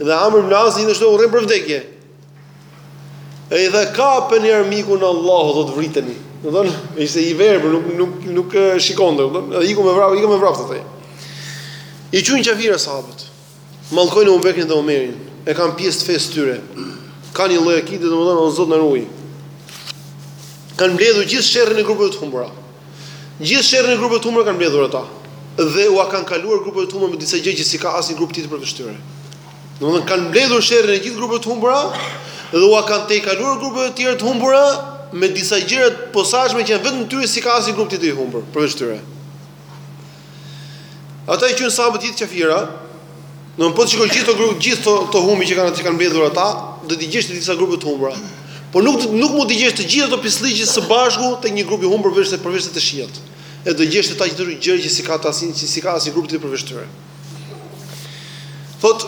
dhe Amr ibn al-As gjithashtu e urrejnë për vdekje E tha kapeni armikun e Allahut, dhe të vriteni. Domethënë, ishte i verbër, nuk, nuk, nuk shikonte, dhe iku me vrap, iku me vrap, thotë. I qujnë qafira sahabët. Mallkojnë Ebu Bekrin dhe Umerin. E kanë pjesë të fesë tyre. Kanë një lloj akide, domethënë Zot na ruj. Kanë mbledhur gjithë sherrin e grupeve të humbura. Gjithë sherrin e grupeve të humbura kanë mbledhur ata. Dhe ua kanë kaluar grupeve të humbura me disa gjëra që s'i ka asnjë grup tjetër përveç tyre. Domethënë kanë mbledhur sherrin e gjithë grupeve të humbura dhe ua kanë tejkaluar grupeve të tjera të humbura me disa gjëra të posaçme që janë vetëm të tyre, s'i ka asnjë grup tjetër i humbur përveç tyre. Ata i qujnë sahabët gjithë qafira. Domethënë po shiko gjithë këto grup, gjithë këto këto humbje që kanë që kanë mbledhur ata, do t'i gjesh te disa grupe të humbura. Po nuk nuk mund t'i gjesh të gjitha ato pisllëqe së bashku tek një grup i humbur veçse përveçse te shiitët. E do gjesh te ta gjithë gjëra që s'i ka asnjë s'i ka asnjë grup tjetër përveç tyre. Thot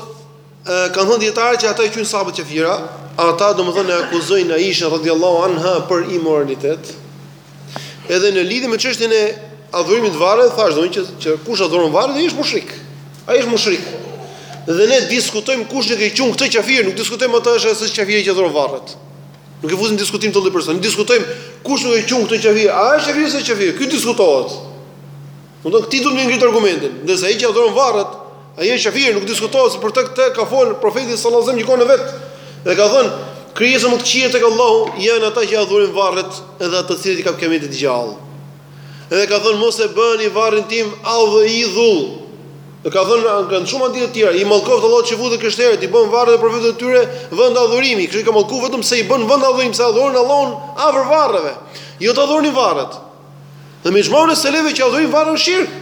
kanë thënë dijetarët që ata i quajnë sahabët qafira, ata domethënë e akuzojnë Aishen radhiyallahu anha për imoralitet. Edhe në lidhje me çështjen e adhurimit të varreve thashë domethënë që, që kush adhuron varret ai është mushrik. Ai është mushrik. Dhe ne diskutojmë kush nuk e qun këtë qafir, nuk diskutojmë a është s'është qafir ai që adhuron varret. Nuk e fusim në diskutim këtë lloj personi. Ne diskutojmë kush nuk e qun këtë qafir, a është qafir s'është qafir. Ky diskutohet. Do të thotë ti duhet të ngrit argumentin, ndërsa ai që adhuron varret, ai është qafir, nuk diskutohet se për të këtë ka fol profeti sallallahu alajhi wasallam me gjuhën e vet. Dhe ka thënë, krijesat më të këqija tek Allahu janë ata që adhurojnë varret edhe ata të cilët i kap kiameti të gjallë. Edhe ka thënë mos e bëni varrin tim adhë idhull. Dhe ka thënë kanë shumë anë të tjera, i mallkoft Allahu çifutët e krishterët, i bënë varret e profetëve të tyre vend adhurimi, kështu që i ka mallku vetëm se i bënë vend adhurimi, se adhuronin Allahun afër varreve. Jo të adhuronin varret. Dhe me ixhmaun e selefëve që adhurimi i varreve është shirk.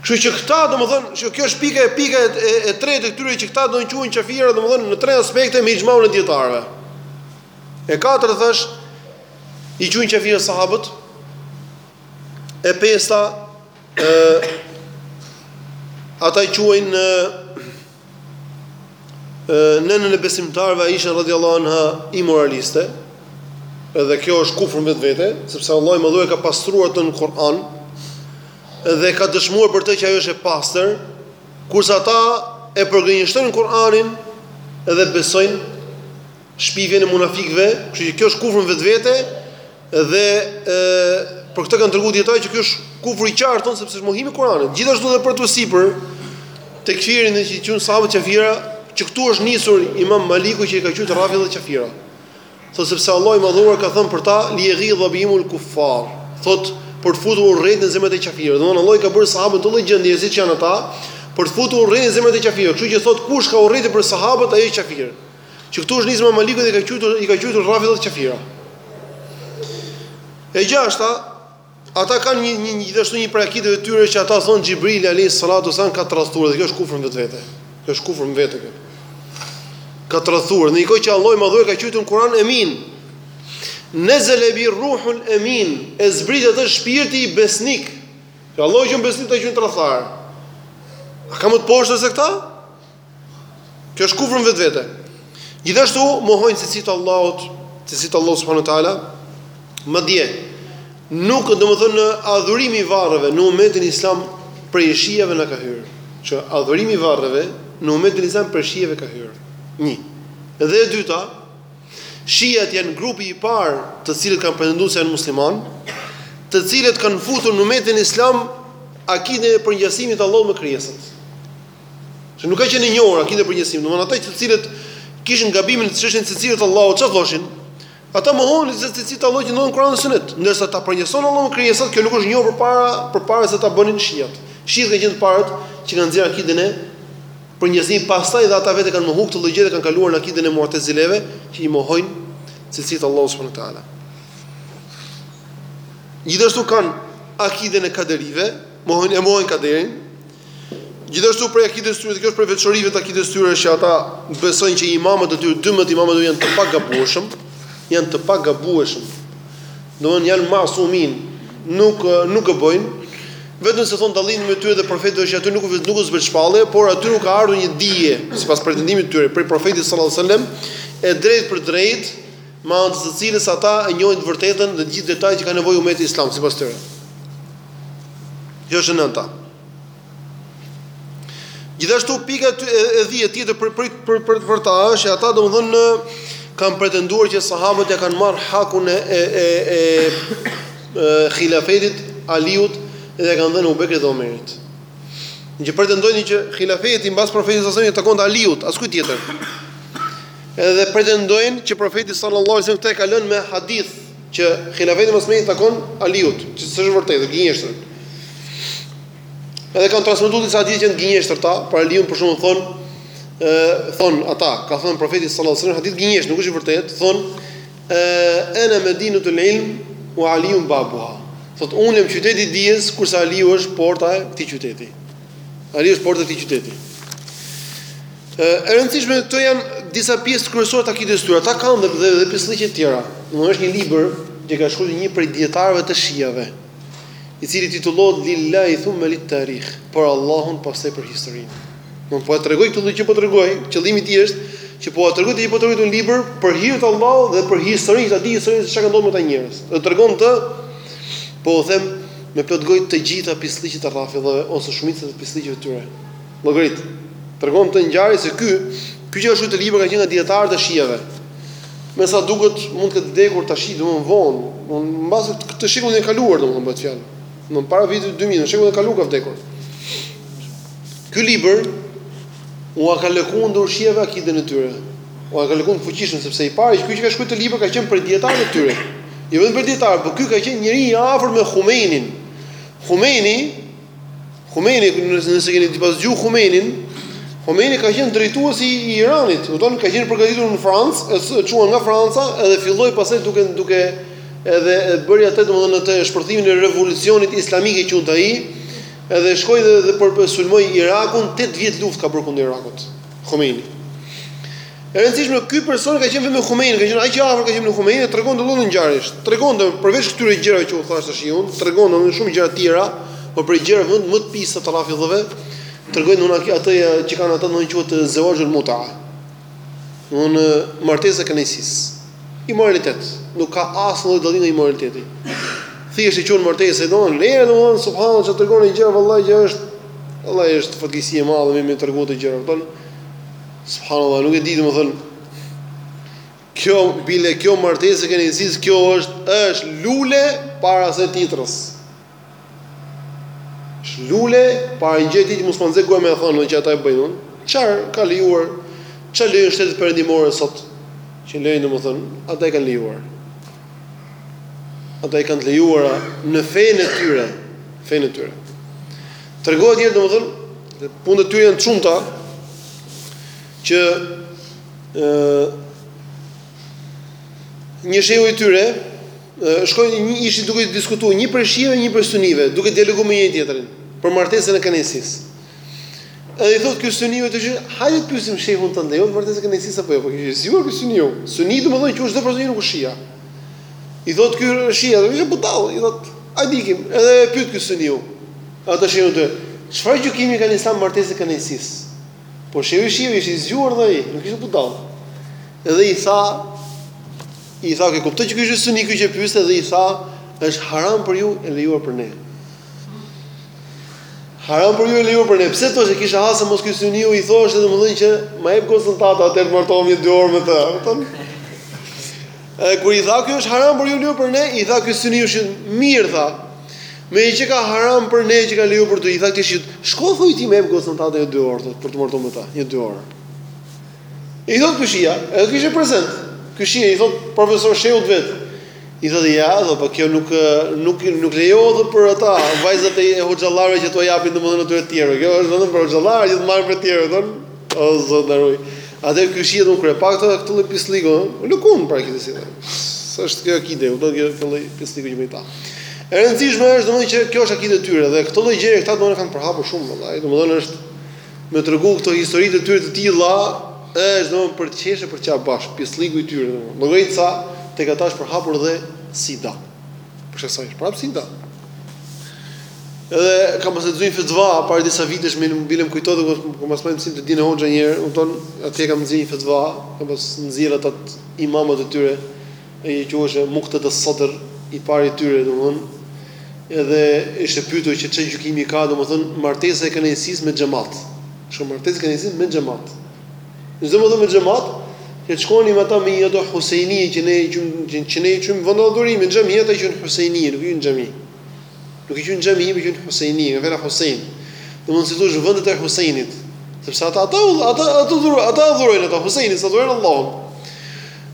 Kështu që këta, domethënë, që kjo është pika e pika e, e tretë e këtyre që këta do të quhen qafira, domethënë në tre aspekte me ixhmaun e dijetarëve. E katërta thashë i qujnë qafira sahabët. E pesta ë ata i quajnë nënën e besimtarëve Aishen radhiyallahu anha imoraliste. Edhe kjo është kufër në vetvete, sepse Allahu i madhëruar e ka pastruar atë në Kur'an dhe ka dëshmuar për të që ajo është e pastër, kurse ata e përgënjeshtrojnë Kur'anin dhe besojnë shpifjen e munafikëve, kështu që kjo është kufër në vetvete dhe ë për këtë kanë treguar dijetarët që ky është kufër i qartë thon sepse është mohimi i Kuranit. Gjithashtu edhe për të sipër tekfirin që i qujnë sahabët qafira, që këtu është nisur Imam Maliku që i ka qujt rafidhët qafira. Thot sepse Allahu i madhëruar ka thënë për ta li jeghidha bihimul kuffar. Thot për të futur urrejtje në zemrat e qafirëve. Domthon Allahu i ka bërë sahabët në atë lloj gjendje siç janë ata, për të futur urrejtje në zemrat e qafirëve. Kështu që thot kush ka urrejtje për sahabët ai është qafir. Që këtu është nisur Imam Maliku dhe i ka quajtur i ka quajtur rafidhat qafira. E gjashta, ata kanë një një gjithashtu një praktikë të tyre që ata thon Xhibril alayhis salatu salam ka tradhtuar dhe kjo është kufër vetvete. Kjo është kufër vetë kjo. Ka tradhtuar, në një kohë që Allahu e ka quajtur në Kur'an Emin. Nezele bihi ruhul Emin, e zbriti atë shpirti besnik. Që Allahu e quan besnik, këta e quajnë tradhtar. A ka më të poshtër se këta? Kjo është kufër në vetvete. Gjithashtu mohojnë cilësitë e Allahut, cilësitë e Allahut subhanahu wa taala, madje nuk domethënë adhurimi i varreve në umetin islam prej shijave na ka hyrë, që adhurimi i varreve në umetin islam prej shijave ka hyrë. Një. Dhe e dyta, shijat janë grupi i parë të cilët kanë pretenduar se janë musliman, të cilët kanë futur në umetin islam akiden e përngjasimit të Allahut me krijesat. Se nuk ka qenë e njohur akidja e përngjasimit. Domthonë ata të cilët kishin gabimin në çështjen e cilësive të Allahut çfarë thoshin? Ata mohonin cilësitë e Allahut që ndodhen në Kur'an dhe Sunet, ndërsa ta përngjasonin Allahun me krijesat, kjo nuk është njohur përpara përpara se ta bënin shiat. Shiat kanë qenë të parët që kanë nxjerrë akiden e përngjasimit, pastaj dhe ata vetë e kanë mohuar këtë lloj gjëje dhe kanë kaluar në akiden e Mu'tazileve që i mohojnë cilësitë e Allahut subhanahu wa taala. Gjithashtu kanë akiden e kaderive, mohojnë e mohojnë kaderin, Gjithashtu prej akides së tyre dhe kjo është prej veçorive të akides së tyre është që ata besojnë që imamët e tyre, dymbëdhjetë imamët e tyre janë të pagabueshëm, janë të pagabueshëm. Domthonë janë masumin, nuk nuk gabojnë, vetëm se thon dallimi mes tyre dhe profetit është që atyre nuk u nuk u zbret shpallje, por atyre u ka ardhur një dije, sipas pretendimit të tyre, prej profetit sallallahu alajhi wasallam, e drejtpërdrejtë, me anë të të cilës ata e njohin të vërtetën dhe të gjithë detajet që ka nevojë ummeti islam sipas tyre. Kjo është e nënta. Gjithashtu pika e dhjetë tjetër për për për për për ta është ata domethënë kanë pretenduar që sahabët ia kanë marrë hakun e e e e, e hilafetit Aliut dhe ia kanë dhënë Ebu Bekrit dhe Omerit. Një pretendojnë që hilafeti mbas profetit sallallahu alajhi wasallam i takon Aliut, askujt tjetër. Edhe pretendojnë që Profeti sallallahu alaihi wasallam këtë e ka lënë me hadith që hilafeti mbas meje i takon Aliut, që s'është e vërtetë, është gënjeshtër. Edhe kanë transmetuar disa hadithe që janë të gënjeshtërta, për Aliun për shembull thon, ë thon ata, ka thënë Profeti sallallahu alaihi wasallam hadith gënjeshtër, nuk është i vërtet, thon ë ana madinatul ilm wa aliun babuha. Thot unë jam qyteti i dijes, kurse Aliu është porta e këtij qyteti. Aliu është porta e këtij qyteti. E rëndësishme këto janë disa pjesë kryesore të akidës tyre. Ata kanë dhe dhe, dhe pisllëqe të tjera. Domethënë është një libër që ka shkruar një prej dijetarëve të shijave, i cili titullohet Lillahi thumma lit tarikh, për Allahun pastaj për historinë. Dmth po e tregoj këtë që po tregoj, qëllimi i tij është që po e tregoj, po tregoj këtë libër për hir të Allahut dhe për historinë, ta dijë historia se çka ka ndodhur me ta njerëz. Do tregon të po u them Me plot gojë të gjitha pisllëqet e rafidhëve ose shumicën e pisllëqeve të tyre. Llogarit. Tregon këtë ngjarje se ky, ky që e ka shkruar këtë libër ka qenë nga dijetarët e shiave. Me sa duket mund të ketë vdekur tashi, domthonë vonë, domthonë mbase këtë shekullin e kaluar domthonë bëhet fjalë. Domthonë para vitit dy mijë, në shekullin e kaluar ka vdekur. Ky libër Ua ka lëkundur shijave akiden e tyre. Ua ka lëkundur fuqishëm sepse e para ky që ka shkruar këtë libër ka qenë prej dijetarëve të tyre. Jo vetëm prej dijetarëve, por ky ka qenë njeri i afërt me Humeinin. Humeini, Humeini nëse keni pas dëgjuar Humeinin, Humeini ka qenë drejtuesi i Iranit, domethënë ka qenë përgatitur në Francë, e çuan nga Franca edhe filloi pastaj duke duke edhe e bëri atë domethënë atë shpërthimin e revolucionit islamik e quante ai. Edhe shkoi dhe dhe pra sulmoi Irakun, 8 vjet luftë ka bërë kundër Irakut. Khomeini. E rëndësishme, ky person ka qenë vetë me Khomeini, ka qenë aq i afërt ka qenë me Khomeini, tregonte lloj lloj ngjarjesh. Tregonte përveç këtyre gjërave që u thash tashi unë, tregonte edhe shumë gjëra të tjera, por prej gjërave më të pista të rafidhëve, tregoj unë atë që kanë ata domethënë quhet zevaxhul muta. Martesa e kënaqësisë. Imoralitet. Nuk ka asnjë lloj dallimi nga imoraliteti. Thjesht e quajnë martesë, do të leje domthon subhanallahu që tregon një gjë vallahi që është vallahi është fatkeqësi e madhe me i tregu këto gjëra, kupton? Subhanallahu, nuk e di domthon. Kjo bile kjo martesë e kënaqësisë, kjo është lule para së tjetrës. Lule para një gjëje tjetër që s'ma nxe goja me e thënë unë që ata e bëjnë unë, çfarë ka lejuar, çfarë lejojnë shtetet perëndimore sot që lejnë domethënë, ata i kanë lejuar. Ata i kanë të lejuara në fenë e tyre, fenë e tyre. Tregohet një domethënë, punët e tyre janë të shumta që ë një shehu i tyre Shkojnë një ishin duke diskutuar një prej shiave një prej sunive, duke dialoguar me njëri tjetrin për martesën e kënaqësisë. Edhe i thotë ky suniu shiitit, hajde të pyesim shehun tënd, lejohet martesa e kënaqësisë apo jo? Po ky ishte i zgjuar ky suniu. Suni domethënë që çdo person që nuk është shia. I thotë ky shia, do të ishte budall, i thotë, hajde ikim, edhe e pyet ky suniu. atë shehun e tij, çfarë gjykimi ka në Islam martesa e kënaqësisë? Po shehu i shiave ishte i zgjuar dhe ai, nuk ishte budall. Edhe i tha, I tha, se kuptoi që ky ishte suni ky që e pyeste dhe i tha, është haram për ju e lejuar për ne. Haram për ju e lejuar për ne. Pse thoshte ky shia se mos ky suniu i thoshte domethënë që ma jep gocën tate të martohem një dy orë me të, kupton? E kur i tha ky është haram për ju lejuar për ne, i tha ky suniu epo mirë tha. Meqë qenka haram për ne qenka e lejuar për ty i tha ky shiit shko thuj ti ma jep gocën tate një dy orë për të martohem me të, një dy orë. I thotë ky shia, edhe ky ishte prezent. Ky shia i thotë profesor Shehut vet. I thotë ja, do po kjo nuk nuk nuk lejohet për ata vajzat e hoxhallarëve që t'u japin domethënë atyre të tjerëve. Kjo është domethënë për hoxhallarë që të marrin prej të tjerëve, thonë. O zot na ruaj. Atëherë ky shia e lë krejt pak këtë këtë lloj pislliku, ëh, lëkund para këtë si. S'është kjo akide, do kjo këtë lloj pislliku që më i pa. E rëndësishme është domethënë që kjo është akide e tyre dhe këtë lloj gjëje këta e domethënë kanë përhapur shumë vëllai, domethënë është Me tregu këto historitë e tyre të tilla është domthon për të qeshë e për të qarë bashkë, pislliku i tyre domthon. Llogarit sa tek ata është përhapur dhe sida. Për shkak se ai është përhapur sida. Edhe kam pas lexuar një fetva para disa vitesh me bile më kujtohet kur kam pas marrë mësim të dinë hoxha një herë, thonë atje kam nxjerr një fetva, kanë pas nxjerr ata imamët e tyre, ai që quhej Muqtada Sadr, i pari i tyre, domethënë, edhe ishte pyetur që çfarë gjykimi ka, domethënë, martesa e kënaqësisë me xhamat. Kështu martesa e kënaqësisë me xhamat. Domethënë me xhamat, që të shkonin ata në ato husejni që ne që ne quajmë vendadhurimin xhami, ata e quajnë husejni, nuk e quajnë xhami. Nuk e quajnë xhami, po quajnë Husejni, nga fjala Husein. Domthon si thosh vendet e Husejnit, sepse ata ata ata ata adhurojnë, ata adhurojnë ata Husejnin, s'e adhurojnë Allahun.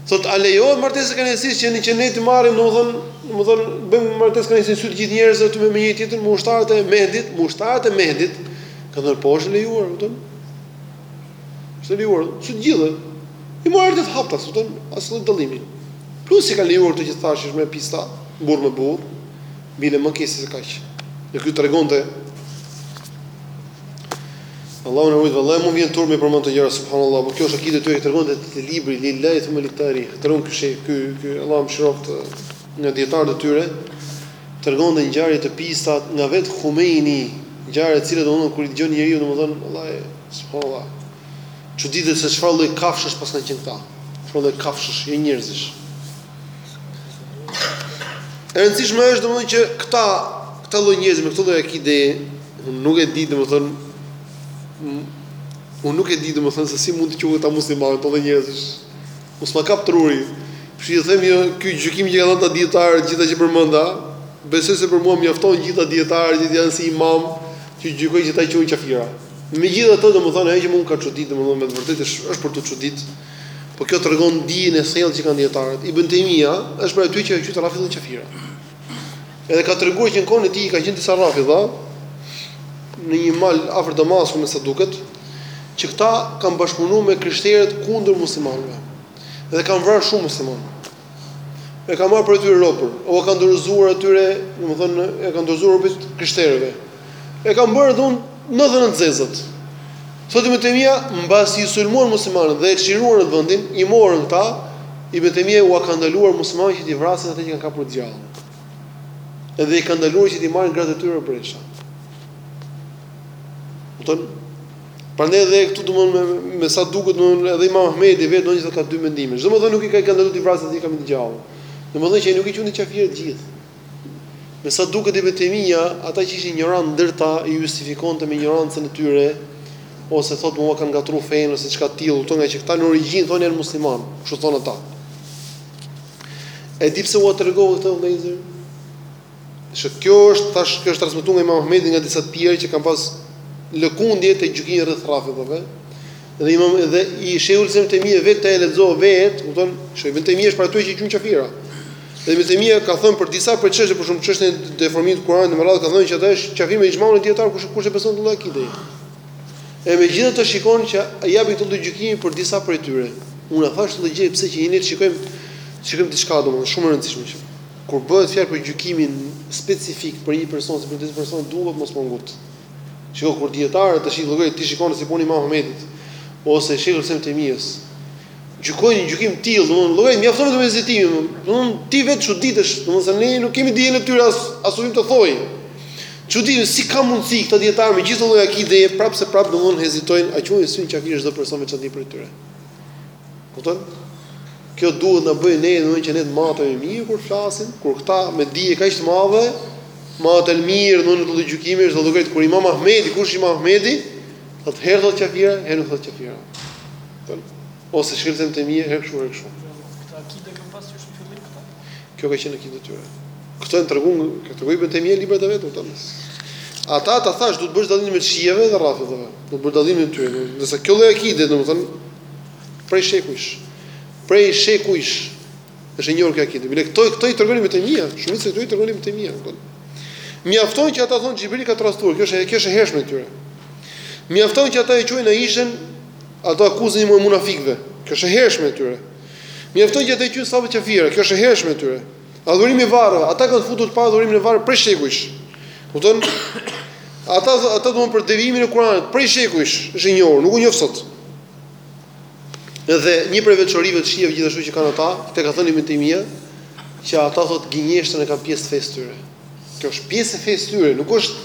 Thot a lejohet martesa e kënaqësisë që ne që ne të marrim domthon, domthon bëjmë martesë kënaqësie sy të gjithë njerëzve të me njëri tjetrin, me ushtarët e Mehdit, me ushtarët e Mehdit, kanë thënë po është e lejuar, kupton? Është e lejuar, sy të gjithëve. Imoralitet haptas, kupton? As lloj dallimi. Plus i kanë lejuar të gjitha format më të pista, burrë me burrë. bile më keq se kaq. Dhe ky tregonte Allahu na rujt vëllai mua më vjen turp me përmend këto gjëra subhanallahu, por kjo është akide e tyre që tregonte te libri lillahi thumma li tarih. Tregon ky sheh, ky ky Allahu e mëshiroft nga dietarët e tyre tregonte ngjarje të pista nga vet Humeini, ngjarje të cilat domethënë kur i dëgjon njeriu domethënë vëllai subhanallahu. Çuditet se çfarë lloj kafshësh paskan qenë këta. Çfarë lloj kafshësh, jo njerëzish. E rëndësishme është domthonjë që këta këta lloj njerëzish me këto lloj akide, unë nuk e di domthonjë unë nuk e di domthonjë se si mund të quhen ata muslimanë këto lloj njerëzish. Po s'ma kap truri. Kështu që them jo, ky gjykim që kanë dhënë këta dijetarët gjithë ata që përmenda, besoj se për mua mjafton gjithë ata dijetarët që janë si imam që gjykojnë që ata quhen qafira. Megjithatë domthonjë ajo që mua më ka çudit domthonjë me të vërtetë është është për të çudit. Por kjo tregon dijen e thellë që kanë dijetarët. Ibn Taymija është prej atyre që ka quajtur rafidhat qafira. Edhe ka treguar që në kohën e tij ka qenë disa Rafidha në një mal afër Damaskut, me sa duket, që këta kanë bashkëpunuar me krishterët kundër muslimanëve. Dhe kanë vrarë shumë muslimanë. e kanë marrë prej tyre robër, ua kanë dorëzuar atyre, domethënë, ua kanë dorëzuar robërit të krishterëve, e kanë bërë dhunën edhe të zezat. Thotë Ibn Taymija, mbasi i sulmuan muslimanët dhe e çliruan vendin, i morën këta, Ibn Taymija ua ka ndaluar muslimanët që t'i vrasin ata që kanë kapur gjallë. Edhe i ka ndaluar që t'i marrin gratë e tyre robëresha. Në Prandaj edhe këtu domthonë me sa duket domthonë edhe Imam Ahmedi vetë domthonë se ka dy mendime. Ç'domethënë nuk i ka, ka ndaluar t'i vrasin ata që kanë kapur të gjallë. Domethënë që ai nuk i quan qafirë të gjithë. Me sa duket Ibn Taymija, ata që ishin injorantë ndër ta i justifikonte me injorancën e tyre ose thotë ua kanë ngatërruar fenë ose diçka të tillë, thonë që këta në origjinë thonë janë muslimanë, kështu thonë ata. E di pse ua tregova këtë vëllezër? Se kjo është tash kjo është transmetuar nga Imam Ahmedi nga disa të tjerë që kanë pas lëkundje të gjykimit rreth rafidhëve. Dhe Imam dhe i Shejhul Islam Ibn Taymija vetë e lexova vetë, kupton? Se Ibn Taymija është prej atyre që i quan qafira. Dhe Ibn Taymija ka thënë për disa për çështje, për shembull çështjen e deformimit të Kuranit e me radhë ka thënë që ai është qafir me ixhmaun e dijetarëve kush kush e beson këtë akide. E megjithatë shikon që e jep këtë lloj gjykimi për disa prej tyre. Unë e thashë këtë gjë pse, që ne të shikojmë të shikojmë diçka domethënë shumë e rëndësishme. Kur bëhet fjalë për gjykimin specifik për një person ose për disa persona duhet mos me u ngut. Shiko kur dijetarë të, shih llogarit, ti shikon si punë Imam Ahmedit ose Shejhul Islam Ibn Tejmijes. Gjykojnë një gjykim të tillë, domthonë llogarit mjafton vetëm hezitimi, domthonë ti vetë çuditesh, domthonë se ne nuk kemi dijen e tyre as as as, të thotë. Çudi si ka mundësi këta dijetarë me gjithë këtë lloj akideje prapëseprapë domthonë hezitojnë, a quhen, s'quhen qafirë çdo person me secilin prej tyre. Kupton? Kjo duhet të na bëjë ne domthonë që ne të matemi mirë kur flasim, kur këta me dije kaq të madhe, maten mirë në këtë gjykim ç'do të thotë kur Imam Ahmedi, kush Imam Ahmedi, thotë herë thotë qafira, herë nuk thotë qafira. Kupton? Ose Shejhul Islam Ibn Tejmija herë kështu herë kështu. Këtë akide kanë pasur që në fillim këta. Kjo ka qenë akidja e tyre. Këto janë treguar, këto i ka treguar Ibn Tejmija në librat e vet, kupton? Ata ta thashë do të bësh dallimin mes shiave dhe rafidhëve. Do të bësh dallimin e tyre. Nëse kjo lloj akide, domethënë, Prej shekujsh. Prej shekujsh. Është e njohur kjo akide. Bile këto këto i tregon Ibn Tejmija, shumicën e këtyre i tregon Ibn Tejmija. Mjafton që ata thonë Xhibrili ka tradhtuar, kjo është kjo është e hershme e tyre. Mjafton që ata e quajnë Aishën atë akuzën e munafikëve. Kjo është e hershme e tyre. Mjafton që ata i quajnë sahabët qafira, kjo është e hershme e tyre. Adhurimi i varreve, ata kanë futur të parë adhurimin e varreve prej shekujsh. Kupton? Ata ata duan për devijimin e Kuranit prej shekujsh, është e njohur, nuk u njoh sot. Dhe një prej veçorive të shiave gjithashtu që kanë ata, këtë ka thënë Ibn Taymija, që ata thotë gënjeshtrën e kanë pjesë të fesë tyre. Kjo është pjesë e fesë tyre, nuk është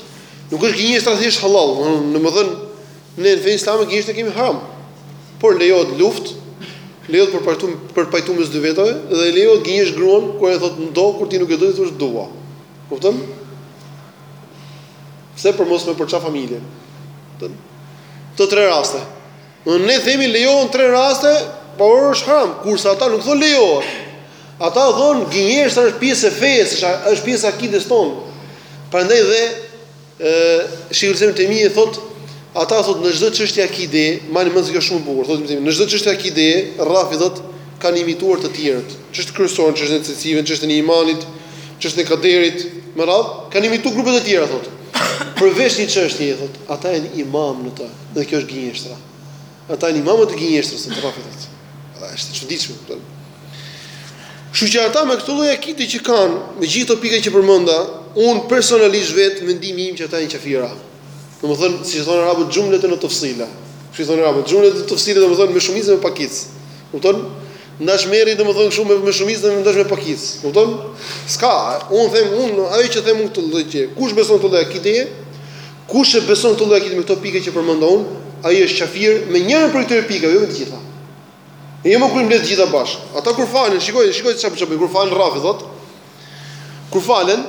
nuk është gënjeshtra thjesht hallall, domethënë Ne në fenë islame gënjeshtrën e kemi haram, por lejohet luftë, lejohet për pajtu, për pajtu mes dy vetave dhe lejohet gënjesh gruan kur ajo thotë do, kur ti nuk e do t'i thuash dua. Kupton? Se për mos me përça familje? Kupton? Të tre raste. Do ne themi lejohet në tre raste, por është haram, kurse ata nuk thonë lejohet. Ata thonë gënjeshtra është pjesë e fesë, është pjesë e akides sonë. Prandaj dhe Sheikhul Islam Ibn Taymiyje thotë, ata thotë në çdo çështje akideje, mbani në mend se kjo është shumë e bukur, thotë Ibn Taymiyje, në çdo çështje akideje, Rafidhët kanë imituar të tjerët, çështje kryesore, në çështjen e cilësive, në çështjen e imanit, në çështjen e kaderit, me radhë, kanë imituar grupe të tjera, thotë, përveç një çështjeje, thotë, ata janë imamë në të, dhe kjo është gënjeshtra. Ata janë imamët e gënjeshtrës rafidhët. Është çuditshme. Kështu që ata me këtë lloj akide që kanë, me gjithë ato pika që përmenda, un personalisht vet mendimi im që ata janë qafira. Domethënë, siç thonë arabët xhumleten ue tefsila. Siç thonë arabët xhumleten ue tefsila, domethënë me shumicë me pakicë. Kupton? Ndash merri domethënë kështu me me shumicë dhe ndash me pakicë. Kupton? S'ka, un them un ajo që them un këtë lloj gjë. Kush beson këtë lloj akideje, Kush e beson këtë lloj akide me këto pika që përmenda unë, ai është qafir me njërën prej këtyre pikave, jo me të gjitha. E jo më kur i mbledh të gjitha bashkë. Ata kur falen, shikoj, shikoj çfarë çfarë bëjnë kur falen rafidhët. Kur falen,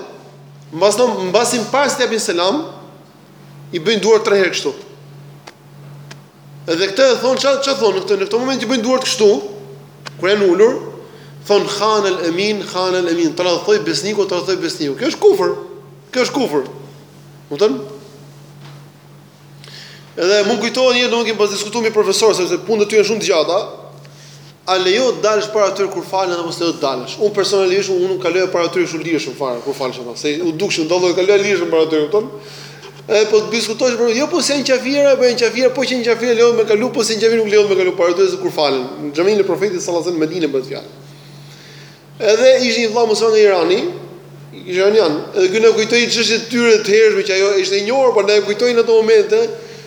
mbas nam, mbasi para se të japin selam, i bëjnë duart tre herë kështu. Edhe këtë e thonë, çfarë çfarë thonë në këtë moment që bëjnë duart kështu, kur janë ulur, thonë khan el amin, khan el amin, tradhtoi besniku, tradhtoi besniku. Kjo është kufër. Kjo është kufër. Kupton? Edhe mu më kujtohet një domethënë kemi pas diskutuar me profesor sepse punët e tyre janë shumë të gjata. A lejohet të dalësh para tyre kur falen apo s'lejohet të dalësh? Unë personalisht unë nuk kaloja para tyre kështu lirshëm fare kur falshin ata, se u dukshëm, do lloj kaloja lirshëm para tyre, kupton? Edhe po të diskutosh për jo po s'janë qafira, po janë qafira, po që janë qafira lejohet me kalu, po s'janë qafira nuk lejohet me kalu para tyre kur falen. Në xhaminë e Profetit sallallahu alajhi wasallam në Medinë bëhet fjalë. Edhe ishte një vëlla musliman nga Irani, iranian, edhe ky na kujtoi çështje të tyre të hershme që ajo ishte e njohur, por na e kujtoi në ato momente,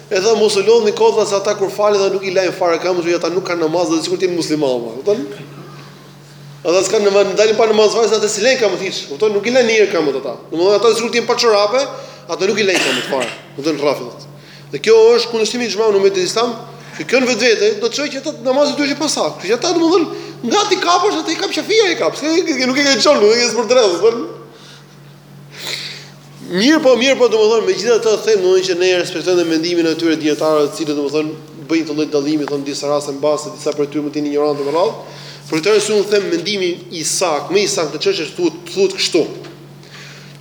e tha mos u lodhni kot se ata kur falen dhe nuk i lajnë fare këmbët, që ata nuk kanë namaz dhe sikur të jenë muslimanë, po, kupton? Ata s'kan namaz, falen pa namaz fare se ata s'lajnë këmbët hiç, kupton? Nuk i lajnë një herë këmbët ata. Domethënë ata sikur të jenë pa çorape, ata nuk i lajnë këmbët fare, kupton rafidhët. Dhe kjo është kundërshtim i ixhmaun e umetit islam, që kjo në vetvete do të thojë që ata namazet duhet të pasa. Kështu që ata domethënë nga ti kapësh atë i kap shafia i kap. Se nuk e ke çon, nuk e ke për drejtë, thon. Mirëpo, mirëpo, domethënë megjithatë them domethënë që ne respektojmë mendimin e atyre dijetarëve të cilët domethënë bëjnë këtë lloj dallimi se në disa raste mbase disa prej tyre mund të jenë injorantë me radhë. Për këtë arsye un them mendimi i saktë, më i saktë në çështje është të thuhet thuhet kështu.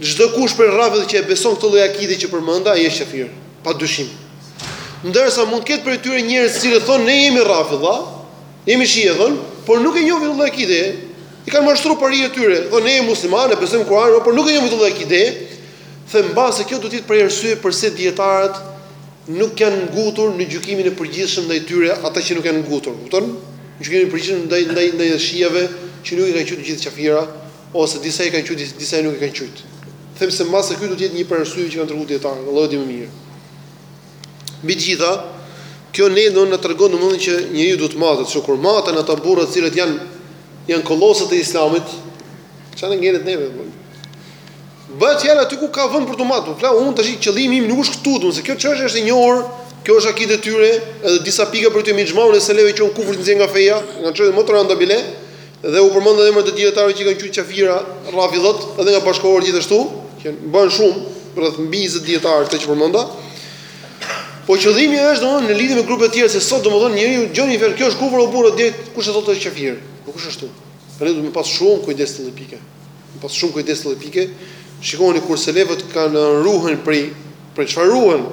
Çdokush prej Rrafidhëve që e beson këtë lloj akide që përmenda, ai është kafir, pa dyshim. Ndërsa mund të ketë prej tyre njerëz të cilët thonë ne jemi Rrafidha, jemi shia thonë, por nuk e njohin këtë lloj akide. I kanë mashtruar paritë e tyre, thonë ne jemi muslimanë, besojmë Kur'anin, por nuk e njohin këtë lloj akide. Them mbase kjo do të jetë prej arsyeve përse dijetarët nuk janë ngutur në gjykimin e përgjithshëm ndaj tyre ata që nuk janë ngutur, kupton? Gjykimi i përgjithshëm ndaj ndaj ndaj shiave që nuk i kanë quajtur të gjithë qafira, ose disa i kanë qujt disa disa nuk i kanë qujt them se mbase kjo do të jetë një prej arsyeve që kanë treguar dijetarët Allahu e di më mirë mbi të gjitha kjo ne do na tregon domethënë që njeriu duhet të matet që kur maten ata burra të cilët janë janë kolosët e islamit çfarë ngelet neve po bëhet fjalë aty ku ka vend për të matur pra unë tash qëllimi im nuk është këtu domethënë se kjo çështje është e njohur Kjo është akide e tyre, edhe disa pika për këtë me ixhmaun e selefëve që janë kufër të nxjerr nga feja, nga çështjet më të rënda bile, Dhe u përmendën edhe emrat e dijetarëve që i kanë quajtur qafira, rrafidhët, edhe nga bashkëkohorët gjithashtu, që bën shumë, rreth mbi 20 dijetarë këto që përmenda. Po qëllimi është domthonë në lidhje me grupe të tjera se sot domthonë njeriu gjen një fjalë kjo është kufër o burrë ore direkt kush e thotë është qafir. Nuk është ashtu. Tani duhet të pasur shumë kujdes në këtë lloj pike. Të pasur shumë kujdes në këtë lloj pike. Shikoni kur selefët kanë ruhen prej prej çfarë ruhen.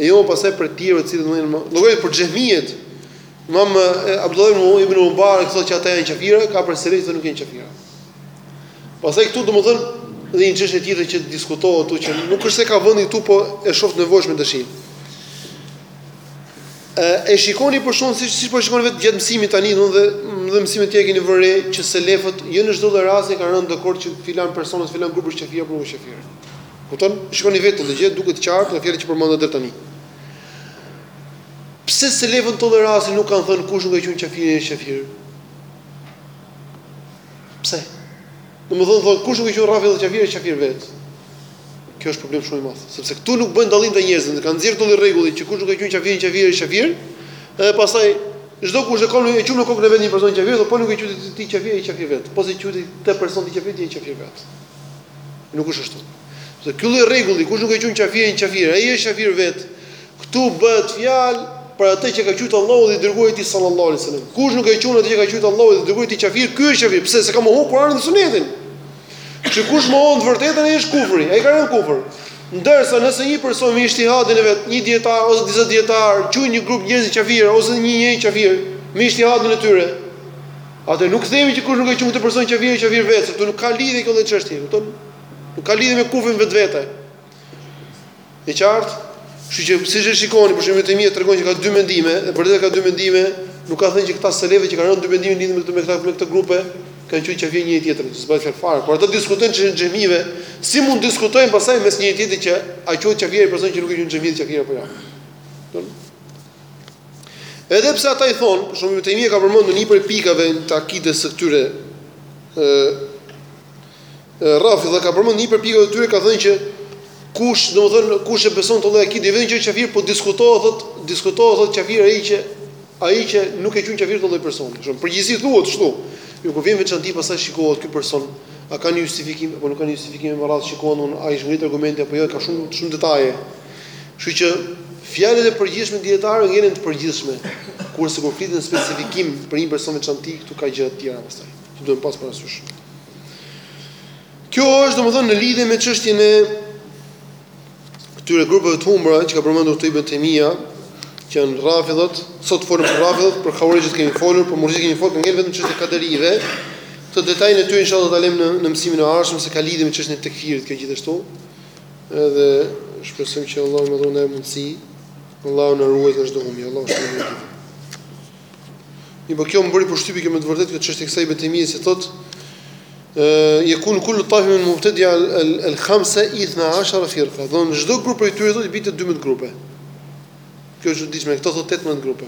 E jo pastaj për të tjerë të cilët domthonë llogarit për xhehmijet. Imam Abdullah ibn Mubarak thotë që ata janë qafira, ka prej selefëve nuk janë qafira. Pastaj këtu domethënë dhe një çështje tjetër që diskutohet u që nuk është se ka vend këtu, po e shoh të nevojshme ta shtjelloj. Ë e shikoni për shkak se siç po shikoni vetë gjatë mësimit tani domethënë dhe dhe mësimet tjera keni vënë re që selefët jo në çdo lloj rasti kanë rënë dakord që filan person a filan grup është qafira apo nuk është qafira. Kupton? Shikoni vetë këtë gjë, duket qartë në fjalët që përmenda deri tani. Pse selefët në këtë rast nuk kanë thënë kush nuk e quan kafirin qafir? Pse? Domethënë thonë kush nuk e quan rrafidhin qafir është qafir vet. Kjo është problem shumë i madh, sepse këtu nuk bëjnë dallim këta njerëzit, kanë nxjerrë këtu një rregull që kush nuk e quan kafirin qafir është qafir, edhe pastaj çdokush e quan e quan në kokën e vet një person qafir, po nuk e quajte ti qafir je qafir vet. Po s'e quajte ti këtë person ti qafir ti je qafir vet. Nuk është ashtu. Dhe ky lloj rregulli kush nuk e quan kafirin qafir, ai është qafir vet. Këtu bëhet fjalë për atë që ka quajtur Allahu dhe i dërguari i tij sallallahu alaihi wasallam. Kush nuk e quan atë që ka quajtur Allahu dhe i dërguari i tij kafir, ky është kafir, pse? Se ka mohuar Kur'anin dhe Sunetin. Që kush mohon të vërtetën ai është kufri, ai ka rënë në kufër. Ndërsa nëse një person me ixhtihadin e vet, një dijetar ose disa dijetarë quajnë një grup njerëzish kafirë ose një njeri kafir me ixhtihadin e tyre, atë nuk themi që kush nuk e quan këtë person kafir, kafir vetë, sepse nuk ka lidhje kjo lloj çështje, kupton? Nuk ka lidhje me kufrin vetvete. E qartë? Kështu që siç e shikoni, Ibn Tejmija tregon që ka dy mendime, vërtet ka dy mendime, nuk ka thënë që këta selefë që kanë rënë dy mendime lidhen me këtë me këta me këto grupe, kanë quajt qafir njëri-tjetrin, s'bëhet fjalë fare. Por ata diskutojnë çështjen e xhehmive, si mund të diskutojnë pastaj mes njëri tjetrit që a quhet qafir ai person që nuk i quan xhehmitë qafir apo jo. Ja. Edhe pse ata i thonë, Ibn Tejmija ka përmendur një prej pikave të akides së këtyre ë Rafidave ka përmend një prej pikave të tyre ka thënë që kush domethënë kush e beson këtë lloj akide vetëm që është qafir po diskutohet thotë diskutohet thotë, qafir ai që ai që nuk e quan qafir këtë lloj personi në përgjithësi thuhet kështu mirë kur vjen veçanti pastaj shikohet ky person a ka një justifikim apo nuk ka një justifikim me radhë shikohen a i është ngrit argumenti apo jo ka shumë shumë detaje kështu që fjalët e përgjithshme të dijetarëve ngelen të përgjithshme kurse kur flitet në specifikim për një person veçanti këtu ka gjëra të tjera pastaj Që duhet pas parasysh. Kjo është domethënë në lidhje me çështjen e këtyre grupeve të humbura që ka përmendur këtu Ibn Taymija, që janë rafidët, sot folëm për rafidët, për hauarixhët kemi folur, për murxhit kemi folur, ngel vetëm çështja e kaderive. Detajet e tyre inshallah t'i lëmë në në mësimin e ardhshëm se ka lidhje me çështjen e tekfirit kjo gjithashtu. Edhe shpresojmë që Allahu na dhuron mundësi. Allahu na ruaj nga çdo humbje, Allahu shpëton. Mirëpo kjo më bëri përshtypje kjo me të vërtetë kjo çështje e Ibn Tejmijes që thotë ue kul kul taife min mubtadi al al khamsa ithna ashara firqa. Do në çdo grup prej tyre do të binte 12 grupe. Kjo është çuditshme, këtu thotë 18 grupe.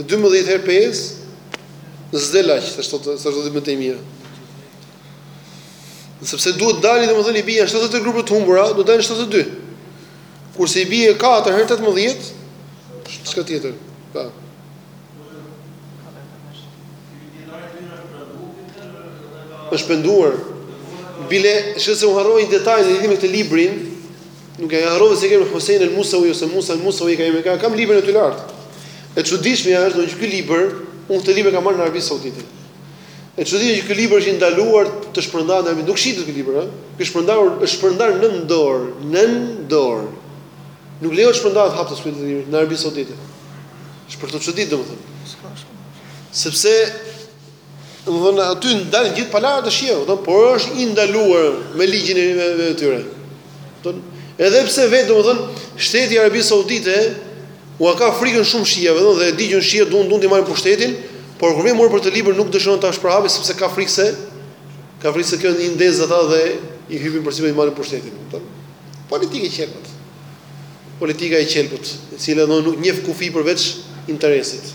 12 herë 5 s'del aq, thashë thotë thashë dhe Ibn Tejmije. Sepse duhet dalin domethënë i bie 72 grupe të humbura, do dalin 72. Kurse i bie 4 herë 18, çka tjetër? Po. Është penduar. Bile, që se harrova një detaj në lidhje me këtë librin, se e harrova se kemi Hussein al-Musawi ose Musa al-Musawi kemi ka kam librin aty lart. E çuditshmja është që ky libër, unë këtë libër kam marrë në Arabi Saudite. E çuditshme që ky libër është i ndaluar të shpërndahet në Arabi. Nuk shitet ky libër, ëh. Ky është shpërndarë, është shpërndarë nën dorë, nën dorë. Nuk lejohet të shpërndahet haptas ky libër në Arabinë Saudite. Është për t'u çudit domethënë. Sepse domethënë aty dalin gjithë të palarat e shiave, por është i ndaluar me ligjin e tyre. Edhe pse vetë domethënë shteti i Arabisë Saudite ua ka frikën shumë shiave domethënë dhe e di që shia duan duan të marrin pushtetin, por kur vjen për të libër nuk dëshiron ta shpërhapë sepse ka frikë se ka frikë se kjo i ndez ata dhe i hipin përsipër të marrin pushtetin, kupton? Politikë e qelbur. Politikë e qelbur, e cila domethënë nuk njeh kufi përveç interesit.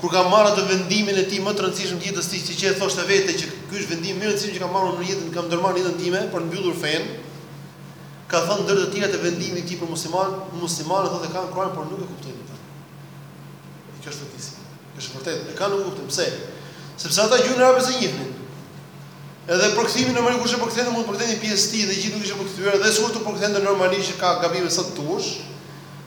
Kur ka marrë atë vendimin e tij më të rëndësishëm të jetës tij, siç e thoshte vetë që ky është vendimi më i rëndësishëm që kam marrë unë në jetën, kam ndërmarrë në jetën time, për të mbyllur fenë, ka thënë ndër të tjera te vendimi i tij për musliman, muslimanët thotë e kanë Kur'anin, por nuk e kuptojnë ata. Kjo është fatkeqësi. Është vërtet, e kanë nuk kuptojnë. Pse? Sepse ata gjuhën arabe s'e njihnin. Edhe përkthimin në Amerikë kush e përkthen mund të përkthente pjesë të tij dhe gjithë nuk ishte përkthyer dhe sikur të përkthehej normalisht që ka gabime sa të duash.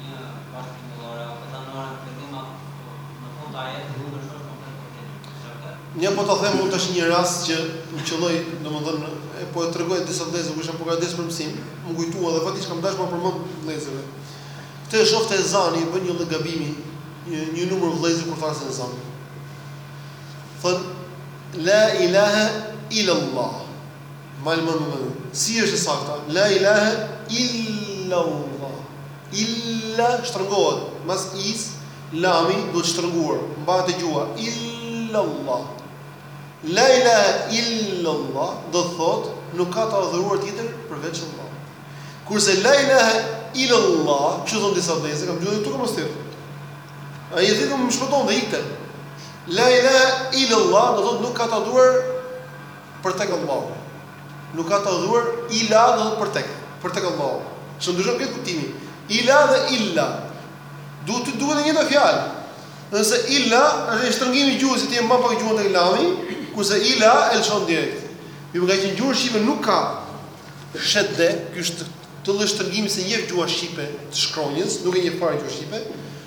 Një bashkëtingëllore apo zanore në fillim apo në fund të ajetit nuk është fjalë konkrete për këtë gjë. Është vërtet? Ja po ta them unë tash një rast që më qëlloi, domethënë e po e tregoj disa vëllezërve kur isha përgatitës për mësim, m'u kujtua dhe faktikisht kam dashur ta përmend vëllezërve. Këtë e shoh te ezani, bëjnë një lloj gabimi, një një numër vëllezërish kur thërrasin ezan. Thonë la ilahe illallah. Malmëndë si është e sakta? La ilahe illallah Illa shtrëngohet mas i-së Lami duhet shtrënguar Mbahet gjuha Illallah La ilahe illallah Do të thotë Nuk ka të adhuruar tjetër përveç Allah Kurse la ilahe illallah Kështu thonë disa dheze Kam dëgjuar dhe tu kam astir A i dhikëm më shkoton dhe ikte La ilahe illallah Do thotë nuk ka të adhuruar për tek Allahu. Nuk ka të adhuruar ila do të thotë për tek, për tek Allahu. Që ndryshon këtu kuptimi. Ila dhe illa. Duket të duket e njëjta fjalë. Nëse illa është një shtrëngim i gjuhës që ti e mban pak gjuhën tek lami, kurse ila e lëshon direkt. Mirë, ngaqë në gjuhën shqipe nuk ka shedde, ky është këtë lloj shtrëngimi s'e njeh gjuha shqipe të shkronjës, nuk e njeh fare gjuha shqipe,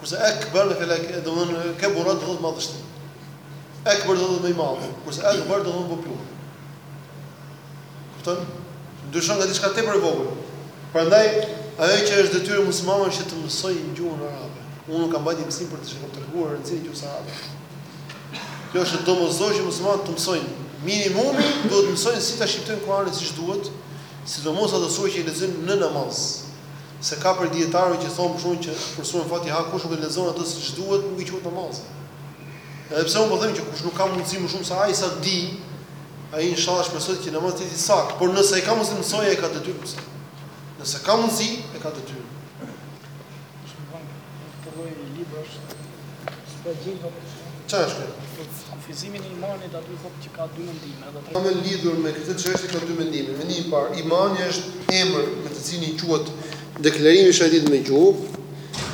Kurse Ekber nga fjala do të thonë kebura do të thotë madhështi. Ekber do të thotë më i madh, kurse Akbar do të thotë më plumb. Kupton? Ndryshon nga diçka tepër e vogël. Prandaj ajo që është detyrë e muslimanëve është të mësojnë gjuhën arabe. Unë nuk kam mbajtur mësim për të shkruar të treguar rëndësinë e gjuhës arabe. Kjo është e domosdoshme muslimanët ta mësojnë. Minimumi duhet të mësojnë si ta shqiptojnë Kur'anin siç duhet, sidomos ato sure që i lexojnë në namaz. Se ka prej dijetarëve që thonë për shembull që për surën Fatiha kush nuk e lexon atë siç duhet nuk i quhet namaz. Edhe pse unë po them që kush nuk ka mundësi më shumë se ai sa di, ai inshallah shpresoj që namazi të jetë i saktë, por nëse e ka mundësi mësojë e ka detyrë mësojë. Nëse ka mundësi e ka detyrë. Qa është kjo? Kufizimin e imanit aty po që ka dy mendime edhe tre. Në lidhur me këtë çështje ka dy mendime. Mendimi i parë, imani është emër me të cilin quhet deklarimi i shehadetit me gjuhë,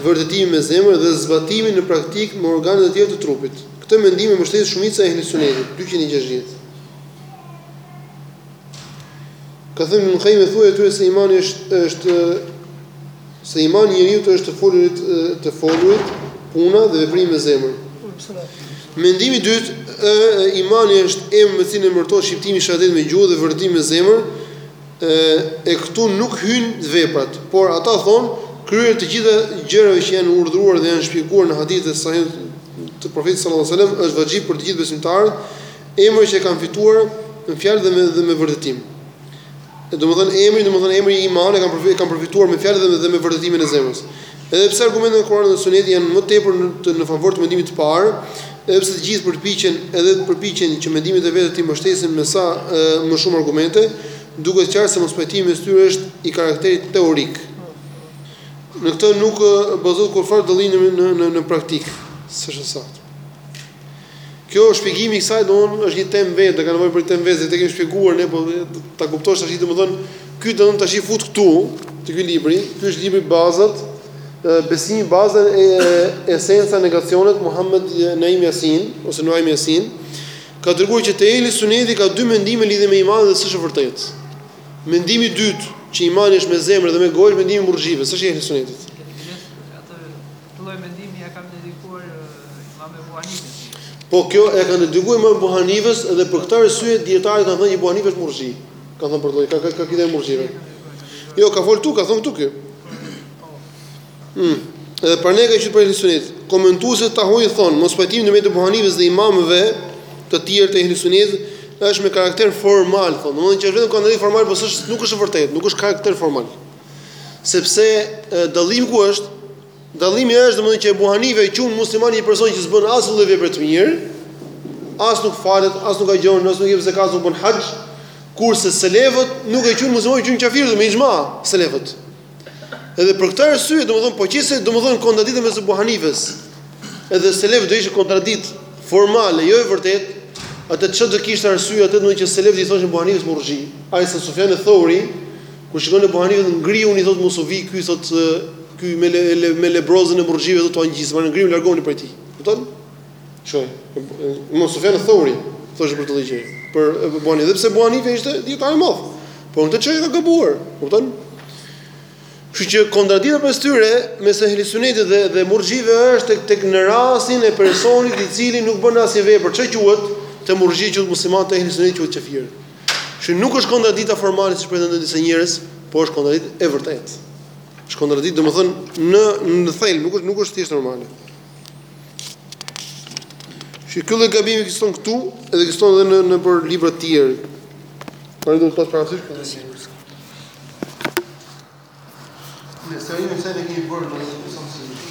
vërtetimi me zemër dhe zbatimi në praktikë me organet e tjera të trupit. Këtë mendim e mbështet shumica e ehli sunetit, 260. Ka thënë Ibn Qayyim thuaj atyre se imani është është se imani i njeriut është të folurit të folurit, puna dhe veprimi me zemër. Mendimi i dytë, ë imani është emri me të cilin emërtohet shqiptimi i shehadetit me gjuhë dhe vërtetimi me zemër, ë e këtu nuk hyjnë veprat, por ata thonë kryerja e të gjitha gjërave që janë urdhëruar dhe janë shpjeguar në hadithe sahih të profetit sallallahu alajhi wasallam është vaxhib për të gjithë besimtarët, Emër që e kanë fituar me fjalë dhe me dhe me vërtetim. E domethënë emri, domethënë emri i iman e kanë përfituar, kanë përfituar me fjalë dhe, dhe me vërtetimin e zemrës. Edhe pse argumentet e Kuranit dhe Sunetit janë më tepër në, të, në favor të mendimit të parë, edhe pse të gjithë përpiqen, edhe përpiqen që mendimet e veta t'i mbështesin me sa e, më shumë argumente, duket qartë se mospajtimi mes tyre është i karakterit teorik. Në këtë nuk bazohet kurrfarë dallim në në në praktikë, s'është saktë. Kjo shpjegimi i kësaj, domthonë është një temë vetë, do ka nevojë për një temë vetë, se këtë kemi shpjeguar ne, po ta kuptosh tash, domethënë ky do të tash i fut këtu te ky libri, ky është libri bazat, besimi bazat, esenca, negacionet Muhammed Naim Yasin ose Nuaim Yasin ka treguar që te ehli suneti ka dy mendime lidhur me imanin dhe s'është e vërtetë. Mendimi i dytë që imani është me zemër dhe me gojë është mendimi i murxhive, s'është i ehli sunetit. Këtë lloj mendimi ia kanë dedikuar Imam Ebu Hanifes njerëzit. Po kjo e kanë dedikuar Imam Ebu Hanifes dhe për këtë arsye dijetarët kanë thënë që Ebu Hanife është murxhi. Kanë thënë për këtë lloj, ka ka akiden e murxhive. Jo, ka folë këtu, ka thënë këtu ky. Hmm. Edhe për ne ka qenë për Ehlisunit. Komentuesit e Tahauis thonë, mospajtimi ndërmjet Ebu Hanifes dhe imamëve të tjerë të Ehlisunit është me karakter formal, thonë, domethënë që është vetëm karakter formal, por s'është nuk është e vërtetë, nuk është karakter formal. Sepse dallimi ku është? Dallimi është domethënë që Abu Hanife e qun musliman një person që s'bën asnjë lloj vepre të mirë, as nuk falet, as nuk agjëron, as nuk jep zekat, nuk bën haxh, kurse selefët nuk e qunë musliman, e qunë kafir me ixhma selefët. Edhe për këtë arsye domethënë po qe se domethënë kontradiktë mes Abu Hanifes edhe selefëve do ishte kontradiktë formale, jo e vërtetë, atë ç'do kishte arsye atë domethënë që selefët i thoshin Abu Hanifes murxhi, ai se Sufjani Thauri Kur shikon Ebu Hanifën ngriun i thotë mos u vij ky thotë ky me me leprozën e murxhive do t'ua ngjisë, marrë ngriu largohuni prej tij. Kupton? Shoj, Imam Sufjan Thauri thoshte për të lloj gjëje. Për Ebu Hanifën, edhe pse Ebu Hanife ishte dietar i madh, por në këtë çështje ka gabuar. Kupton? Kështu që kontradikta mes tyre, mes ehli sunetit dhe dhe murxhive është tek tek në rastin e personit i cili nuk bën asnjë vepër, çka quhet te murxhi quhet musliman te ehli suneti quhet kafir. që nuk është kontradita formale siç pretendojnë disa njerëz, por është kontraditë e vërtetë. Është kontraditë, domethënë në në thelb, nuk është nuk është thjesht formale. Se ky lloj gabimi ekziston këtu, edhe ekziston edhe në nëpër libra të tjerë. Por duhet pas parasysh këtë si. Ne sa jemi sa ne kemi bërë në këtë